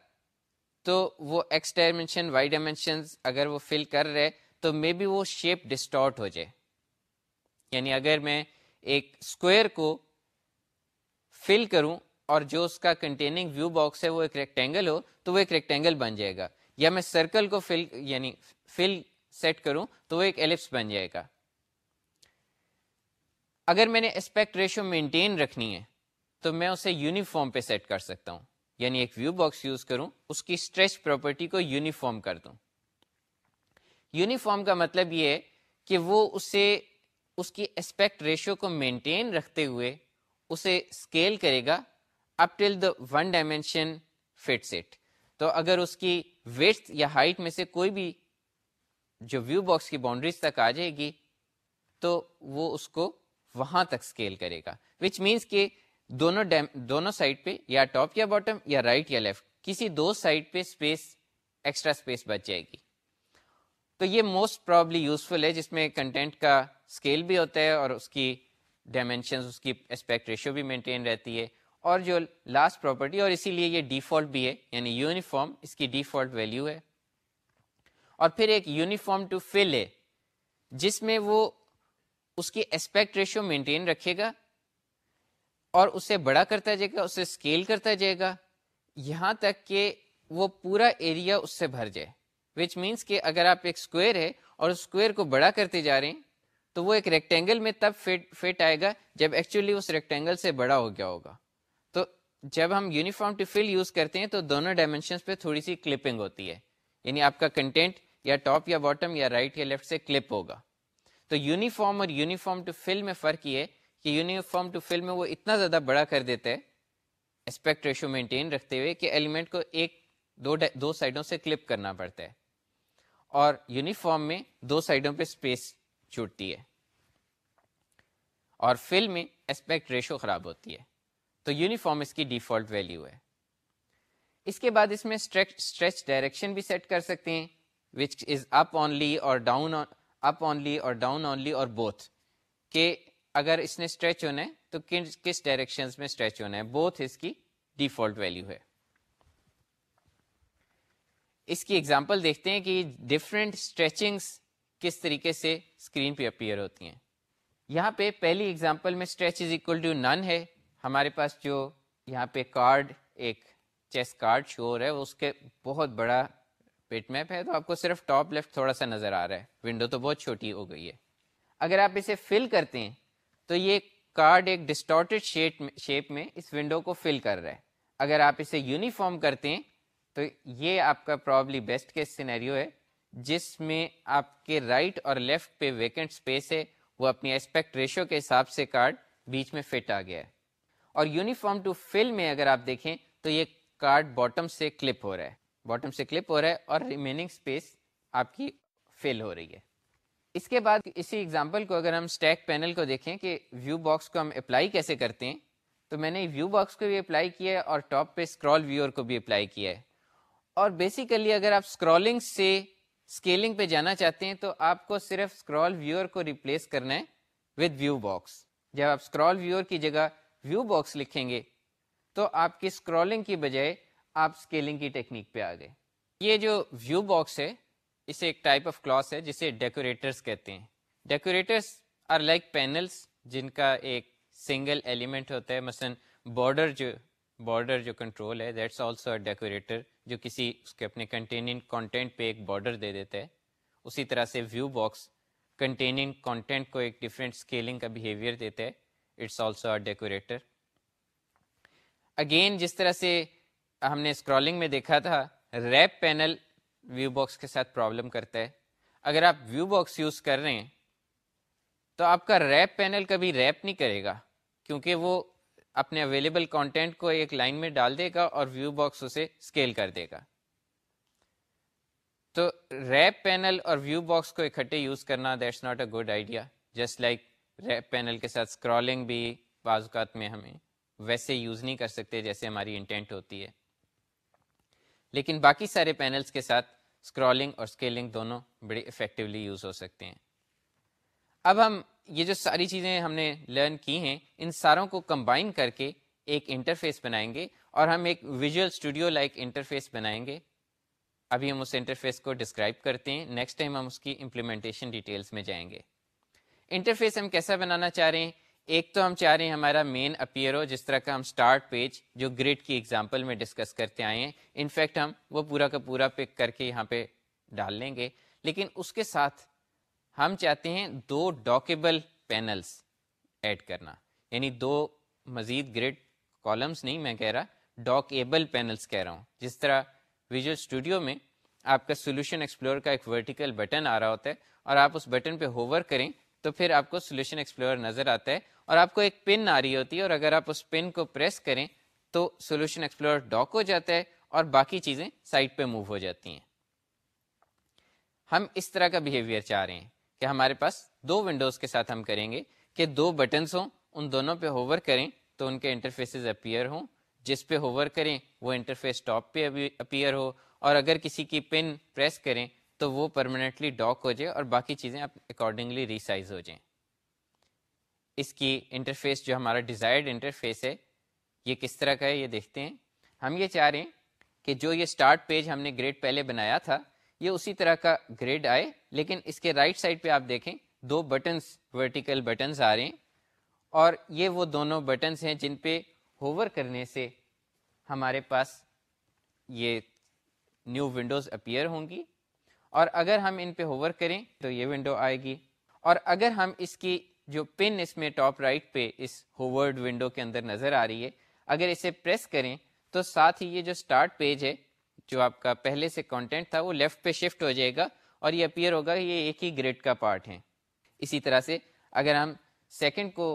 A: تو وہ ایکس ڈائمینشن وائی ڈائمینشن اگر وہ فل کر رہے، تو مے بی وہ شیپ ڈسٹارٹ ہو جائے۔ یعنی اگر میں ایک اسکوئر کو فل کروں اور جو اس کا کنٹیننگ ویو باکس ہے، وہ ایک ریکٹینگل ہو، تو وہ ایک ریکٹینگل بن جائے گا۔ یا میں سرکل کو فل یعنی فل سیٹ کروں، تو وہ ایک ایلپس بن جائے گا۔ اگر میں نے اسپیکٹ ریشو مینٹین رکھنی ہے تو میں اسے یونیفارم پہ سیٹ کر سکتا ہوں۔ یعنی ایک ویو باکس یوز کروں، اس کی اسٹریچ پراپرٹی کو یونیفارم کر دوں۔ یونیفارم کا مطلب یہ ہے کہ وہ اسے، اس کی اسپیکٹ ریشو کو مینٹین رکھتے ہوئے اسے اسکیل کرے گا up till the one dimension fit set تو اگر اس کی ویٹ یا ہائٹ میں سے کوئی بھی جو ویو باکس کی باؤنڈریز تک آ جائے گی، تو وہ اس کو وہاں تک اسکیل کرے گا۔ وچ مینس کہ دونوں دونوں سائڈ پہ یا ٹاپ یا باٹم یا رائٹ یا لیفٹ، کسی دو سائڈ پہ اسپیس ایکسٹرا اسپیس بچ جائے گی۔ تو یہ موسٹ پرابلی یوزفل ہے، جس میں کنٹینٹ کا اسکیل بھی ہوتا ہے اور اس کی ڈائمینشن اس کی اسپیکٹ ریشو بھی مینٹین رہتی ہے۔ اور جو لاسٹ پراپرٹی اور اسی لیے یہ ڈیفالٹ بھی ہے یعنی یونیفارم اس کی ڈیفالٹ ویلیو ہے۔ اور پھر ایک یونیفارم ٹو فل ہے، جس میں وہ اس کی اسپیکٹ ریشو مینٹین رکھے گا۔ اور اسے بڑا کرتا جائے گا، اسے اسکیل کرتا جائے گا، یہاں تک کہ وہ پورا ایریا اس سے بھر جائے۔ وچ مینس کہ اگر آپ ایک اسکوئر ہے اور اسکوئر کو بڑا کرتے جا رہے ہیں، تو وہ ایک ریکٹینگل میں تب فٹ فٹ آئے گا جب ایکچولی اس ریکٹینگل سے بڑا ہو گیا ہوگا۔ تو جب ہم یونیفارم ٹو فل یوز کرتے ہیں، تو دونوں ڈائمینشن پہ تھوڑی سی کلپنگ ہوتی ہے۔ یعنی آپ کا کنٹینٹ یا ٹاپ یا باٹم یا رائٹ یا لیفٹ سے کلپ ہوگا۔ تو یونیفارم اور یونیفارم ٹو فل میں فرق یہ کہ یونیفارم ٹو فل میں وہ اتنا زیادہ بڑا کر دیتا ہے اسپیکٹ ریشو مینٹین رکھتے ہوئے کہ ایلیمنٹ کو ایک دو دو سائڈوں سے کلپ کرنا پڑتا ہے۔ اور یونیفارم میں دو سائڈوں پہ اسپیس چھوٹتی ہے۔ اور فل میں اسپیکٹ ریشو خراب ہوتی ہے۔ تو یونیفارم اس کی ڈیفالٹ ویلیو ہے۔ اس کے بعد اس میں اسٹریچ ڈائریکشن بھی سیٹ کر سکتے ہیں وچ از اپ اونلی اور ڈاؤن اپ اونلی اور ڈاؤن اونلی اور بوتھ کہ اگر اس نے اسٹریچ ہونا ہے تو کس ڈائریکشن میں اسٹریچ ہونا ہے بوتھ اس کی ڈیفالٹ ویلو ہے۔ اس کی ایگزامپل دیکھتے ہیں کہ ڈفرینٹ اسٹریچنگس کس طریقے سے اسکرین پہ اپیئر ہوتی ہیں۔ یہاں پہ پہلی ایگزامپل میں اسٹریچ از اکول ٹو نن ہے۔ ہمارے پاس جو یہاں پہ کارڈ ایک چیس کارڈ شو ہو رہا ہے اس کے بہت بڑا پیٹ میپ ہے۔ تو آپ کو صرف ٹاپ لیفٹ تھوڑا سا نظر آ رہا ہے۔ ونڈو تو بہت چھوٹی ہو گئی ہے۔ اگر آپ اسے فل کرتے ہیں تو یہ کارڈ ایک ڈسٹورٹیڈ شیپ میں اس ونڈو کو فل کر رہا ہے۔ اگر آپ اسے یونیفارم کرتے ہیں، تو یہ آپ کا پرابلی بیسٹ کیس سینیریو ہے، جس میں آپ کے رائٹ اور لیفٹ پہ ویکنٹ اسپیس ہے، وہ اپنی اسپیکٹ ریشو کے حساب سے کارڈ بیچ میں فٹ آ گیا ہے۔ اور یونیفارم ٹو فل میں اگر آپ دیکھیں، تو یہ کارڈ باٹم سے کلپ ہو رہا ہے۔ باٹم سے کلپ ہو رہا ہے اور ریمیننگ اسپیس آپ کی فل ہو رہی ہے۔ اس کے بعد اسی ایگزامپل کو اگر ہم اسٹیک پینل کو دیکھیں کہ ویو باکس کو ہم اپلائی کیسے کرتے ہیں، تو میں نے ویو باکس کو بھی اپلائی کیا ہے اور ٹاپ پہ اسکرال ویور کو بھی اپلائی کیا ہے۔ اور بیسیکلی اگر آپ اسکرولنگ سے اسکیلنگ پہ جانا چاہتے ہیں، تو آپ کو صرف اسکرال ویور کو ریپلیس کرنا ہے ود ویو باکس جب آپ اسکرال ویور کی جگہ ویو باکس لکھیں گے، تو آپ کی اسکرولنگ کی بجائے آپ اسکیلنگ کی ٹیکنیک پہ آ گئے یہ جو ویو باکس ہے اسے ایک ٹائپ آف کلاس ہے جسے ڈیکوریٹرس کہتے ہیں۔ ڈیکوریٹرس آر لائک پینلس جن کا ایک سنگل ایلیمنٹ ہوتا ہے۔ مثلا بارڈر جو بارڈر جو کنٹرول ہے دیٹس آلسو ڈیکوریٹر جو کسی اس کے اپنے کنٹیننگ کانٹینٹ پہ ایک بارڈر دے دیتا ہے۔ اسی طرح سے ویو باکس کنٹیننگ کانٹینٹ کو ایک ڈفرینٹ اسکیلنگ کا بیہیویئر دیتا ہے۔ It's also a decorator again جس طرح سے ہم نے اسکرولنگ میں دیکھا تھا ریپ پینل ویو باکس کے ساتھ پرابلم کرتا ہے۔ اگر آپ ویو باکس یوز کر رہے ہیں، تو آپ کا ریپ پینل کبھی ریپ نہیں کرے گا، کیونکہ وہ اپنے اویلیبل کانٹینٹ کو ایک لائن میں ڈال دے گا اور ویو باکس اسے اسکیل کر دے گا۔ تو ریپ پینل اور ویو باکس کو اکٹھے یوز کرنا that's not a good idea just like wrap panel کے ساتھ اسکرولنگ بھی بعض اوقات میں ہمیں ویسے یوز نہیں کر سکتے جیسے ہماری انٹینٹ ہوتی ہے۔ لیکن باقی سارے پینلس کے ساتھ اسکرولنگ اور اسکیلنگ دونوں بڑے افیکٹولی یوز ہو سکتے ہیں۔ اب ہم یہ جو ساری چیزیں ہم نے لرن کی ہیں، ان ساروں کو کمبائن کر کے ایک انٹرفیس بنائیں گے اور ہم ایک ویژول اسٹوڈیو لائک انٹرفیس بنائیں گے۔ ابھی ہم اس انٹرفیس کو ڈسکرائب کرتے ہیں نیکسٹ ٹائم ہم اس کی امپلیمنٹیشن ڈیٹیلس میں جائیں گے۔ انٹرفیس ہم کیسا بنانا چاہ رہے ہیں؟ ایک تو ہم چاہ رہے ہیں ہمارا مین اپیئر ہو، جس طرح کا ہم اسٹارٹ پیج جو گریڈ کی ایگزامپل میں ڈسکس کرتے آئے ہیں. انفیکٹ ہم وہ پورا کا پورا پک کر کے یہاں پہ ڈال لیں گے. لیکن اس کے ساتھ ہم چاہتے ہیں دو ڈاکیبل پینلس ایڈ کرنا. یعنی دو مزید گریڈ کالمس نہیں میں کہہ رہا ڈاکیبل پینلس کہہ رہا ہوں. جس طرح ویژول اسٹوڈیو میں آپ کا سولوشن ایکسپلور کا ایک ورٹیکل بٹن آ رہا ہوتا ہے اور آپ اس بٹن پہ ہوور کریں تو پھر آپ کو سولوشن ایکسپلور نظر آتا ہے اور آپ کو ایک پن آ رہی ہوتی ہے اور اگر آپ اس پن کو پریس کریں تو سولوشن ایکسپلور ڈاک ہو جاتا ہے اور باقی چیزیں سائٹ پہ موو ہو جاتی ہیں۔ ہم اس طرح کا بیہیویئر چاہ رہے ہیں کہ ہمارے پاس دو ونڈوز کے ساتھ ہم کریں گے کہ دو بٹنس ہوں، ان دونوں پہ ہوور کریں تو ان کے انٹرفیسز اپیئر ہوں۔ جس پہ ہوور کریں وہ انٹرفیس ٹاپ پہ اپیئر ہو۔ اور اگر کسی کی پن پریس کریں تو وہ پرماننٹلی ڈاک ہو جائے اور باقی چیزیں آپ اکارڈنگلی ریسائز ہو جائیں۔ اس کی انٹرفیس جو ہمارا ڈیزائرڈ انٹرفیس ہے، یہ کس طرح کا ہے یہ دیکھتے ہیں۔ ہم یہ چاہ رہے ہیں کہ جو یہ سٹارٹ پیج ہم نے گریڈ پہلے بنایا تھا، یہ اسی طرح کا گریڈ آئے۔ لیکن اس کے رائٹ سائڈ پہ آپ دیکھیں، دو بٹنس ورٹیکل بٹنس آ رہے ہیں۔ اور یہ وہ دونوں بٹنس ہیں جن پہ ہوور کرنے سے ہمارے پاس یہ نیو ونڈوز اپیئر ہوں گی۔ اور اگر ہم ان پہ ہوور کریں تو یہ ونڈو آئے گی۔ اور اگر ہم اس کی جو پن اس میں ٹاپ رائٹ پہ اس ہوورڈ ونڈو کے اندر نظر آ رہی ہے، اگر اسے پریس کریں تو ساتھ ہی یہ جو سٹارٹ پیج ہے، جو آپ کا پہلے سے کانٹینٹ تھا، وہ لیفٹ پہ شفٹ ہو جائے گا اور یہ اپیئر ہوگا یہ ایک ہی گریڈ کا پارٹ ہے۔ اسی طرح سے اگر ہم سیکنڈ کو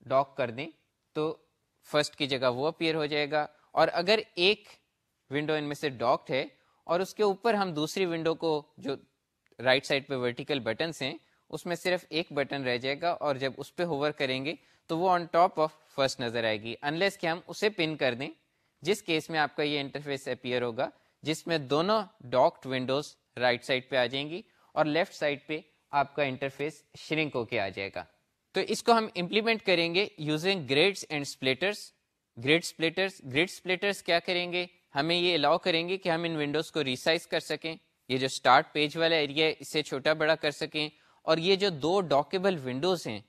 A: ڈاک کر دیں تو فرسٹ کی جگہ وہ اپیئر ہو جائے گا۔ اور اگر ایک ونڈو ان میں سے ڈاکڈ ہے اور اس کے اوپر ہم دوسری ونڈو کو جو رائٹ سائڈ پہ ورٹیکل بٹنس ہیں، اس میں صرف ایک بٹن رہ جائے گا اور جب اس پہ ہوور کریں گے تو وہ آن ٹاپ آف فرسٹ نظر آئے گی۔ انلیس کہ ہم اسے پن کر دیں، جس کیس میں آپ کا یہ انٹرفیس اپیئر ہوگا، جس میں دونوں ڈاکڈ ونڈوز رائٹ سائڈ پہ آ جائیں گی اور لیفٹ سائڈ پہ آپ کا انٹرفیس شرنک ہو کے آ جائے گا۔ تو اس کو ہم امپلیمنٹ کریں گے using grids and splitters grid splitters grid splitters کیا کریں گے؟ ہمیں یہ الاؤ کریں گے کہ ہم ان ونڈوز کو ریسائز کر سکیں، یہ جو اسٹارٹ پیج والا ایریا ہے، اسے چھوٹا بڑا کر سکیں۔ اور یہ جو دو ڈاکیبل ونڈوز ہیں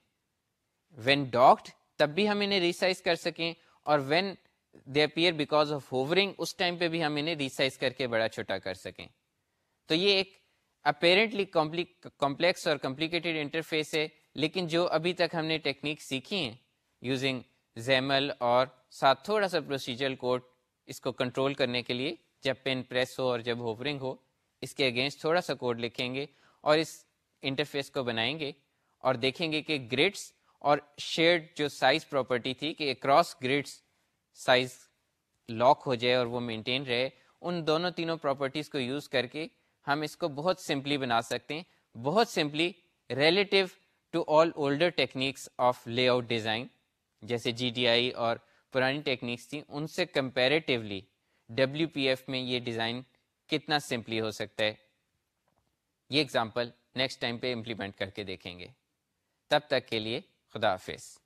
A: وین ڈاکڈ تب بھی ہم انہیں ریسائز کر سکیں، اور when they appear because of hovering us time پہ بھی ہم انہیں ریسائز کر کے بڑا چھوٹا کر سکیں۔ تو یہ ایک اپیرنٹلی کمپلیکس اور کمپلیکیٹڈ انٹرفیس ہے، لیکن جو ابھی تک ہم نے ٹیکنیک سیکھی ہیں یوزنگ زیمل اور ساتھ تھوڑا سا پروسیجر کوڈ اس کو کنٹرول کرنے کے لیے جب پین پریس ہو اور جب ہوورنگ ہو، اس کے اگینسٹ تھوڑا سا کوڈ لکھیں گے اور اس انٹرفیس کو بنائیں گے اور دیکھیں گے کہ گریڈس اور شیئرڈ جو سائز پراپرٹی تھی کہ اکراس گریڈس سائز لاک ہو جائے اور وہ مینٹین رہے، ان دونوں تینوں پراپرٹیز کو یوز کر کے ہم اس کو بہت سمپلی بنا سکتے ہیں۔ بہت simply relative to all older techniques of layout design جیسے جی ڈی آئی اور پرانی ٹیکنیکس تھیں، ان سے کمپیریٹیولی ڈبلیو پی ایف میں یہ ڈیزائن کتنا سمپلی ہو سکتا ہے؟ یہ اگزامپل نیکسٹ ٹائم پہ امپلیمنٹ کر کے دیکھیں گے۔ تب تک کے لیے خدا حافظ۔